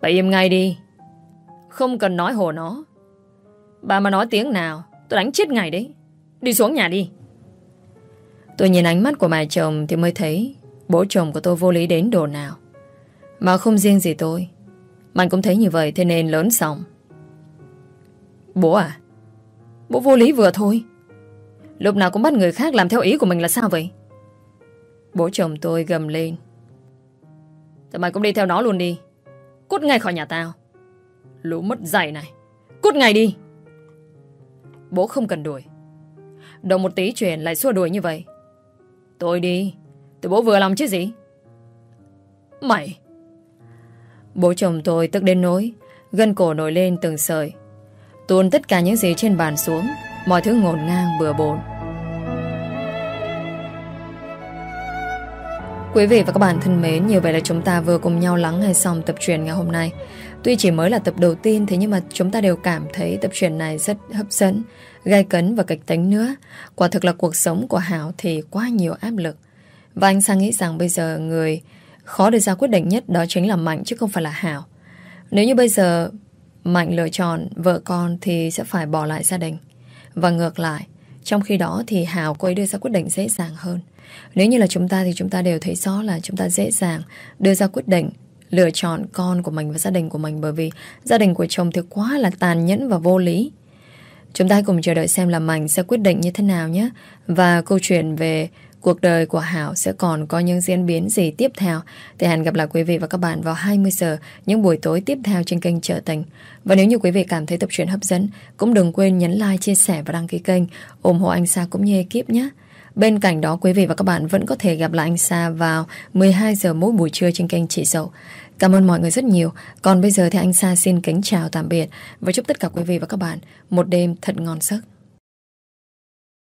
Bà im ngay đi, Không cần nói hồ nó. Bà mà nói tiếng nào, Tôi đánh chết ngày đấy. Đi xuống nhà đi. Tôi nhìn ánh mắt của mẹ chồng Thì mới thấy Bố chồng của tôi vô lý đến đồ nào. Mà không riêng gì tôi Mạnh cũng thấy như vậy thế nên lớn xong Bố à Bố vô lý vừa thôi. Lúc nào cũng bắt người khác làm theo ý của mình là sao vậy? Bố chồng tôi gầm lên. Thì mày cũng đi theo nó luôn đi. Cút ngay khỏi nhà tao. Lũ mất dạy này. Cút ngay đi. Bố không cần đuổi. Đồng một tí chuyện lại xua đuổi như vậy. Tôi đi. Tôi bố vừa lòng chứ gì? Mày! Bố chồng tôi tức đến nỗi Gân cổ nổi lên từng sợi. Tuôn tất cả những gì trên bàn xuống Mọi thứ ngổn ngang bừa bộn. Quý vị và các bạn thân mến, như vậy là chúng ta vừa cùng nhau lắng nghe xong tập truyền ngày hôm nay. Tuy chỉ mới là tập đầu tiên thế nhưng mà chúng ta đều cảm thấy tập truyện này rất hấp dẫn, gai cấn và kịch tính nữa. Quả thực là cuộc sống của Hảo thì quá nhiều áp lực. Và anh sang nghĩ rằng bây giờ người khó đưa ra quyết định nhất đó chính là Mạnh chứ không phải là Hảo. Nếu như bây giờ Mạnh lựa chọn vợ con thì sẽ phải bỏ lại gia đình. Và ngược lại, trong khi đó thì Hảo cô ấy đưa ra quyết định dễ dàng hơn. Nếu như là chúng ta thì chúng ta đều thấy rõ là chúng ta dễ dàng đưa ra quyết định lựa chọn con của mình và gia đình của mình bởi vì gia đình của chồng thì quá là tàn nhẫn và vô lý. Chúng ta cùng chờ đợi xem là Mạnh sẽ quyết định như thế nào nhé. Và câu chuyện về cuộc đời của Hảo sẽ còn có những diễn biến gì tiếp theo. Thì hẹn gặp lại quý vị và các bạn vào 20 giờ những buổi tối tiếp theo trên kênh Trợ Tình. Và nếu như quý vị cảm thấy tập truyện hấp dẫn, cũng đừng quên nhấn like, chia sẻ và đăng ký kênh, ủng hộ anh Sa cũng như ekip nhé. Bên cạnh đó quý vị và các bạn vẫn có thể gặp lại anh Sa vào 12 giờ mỗi buổi trưa trên kênh Chị Dậu. Cảm ơn mọi người rất nhiều. Còn bây giờ thì anh Sa xin kính chào tạm biệt và chúc tất cả quý vị và các bạn một đêm thật ngon giấc.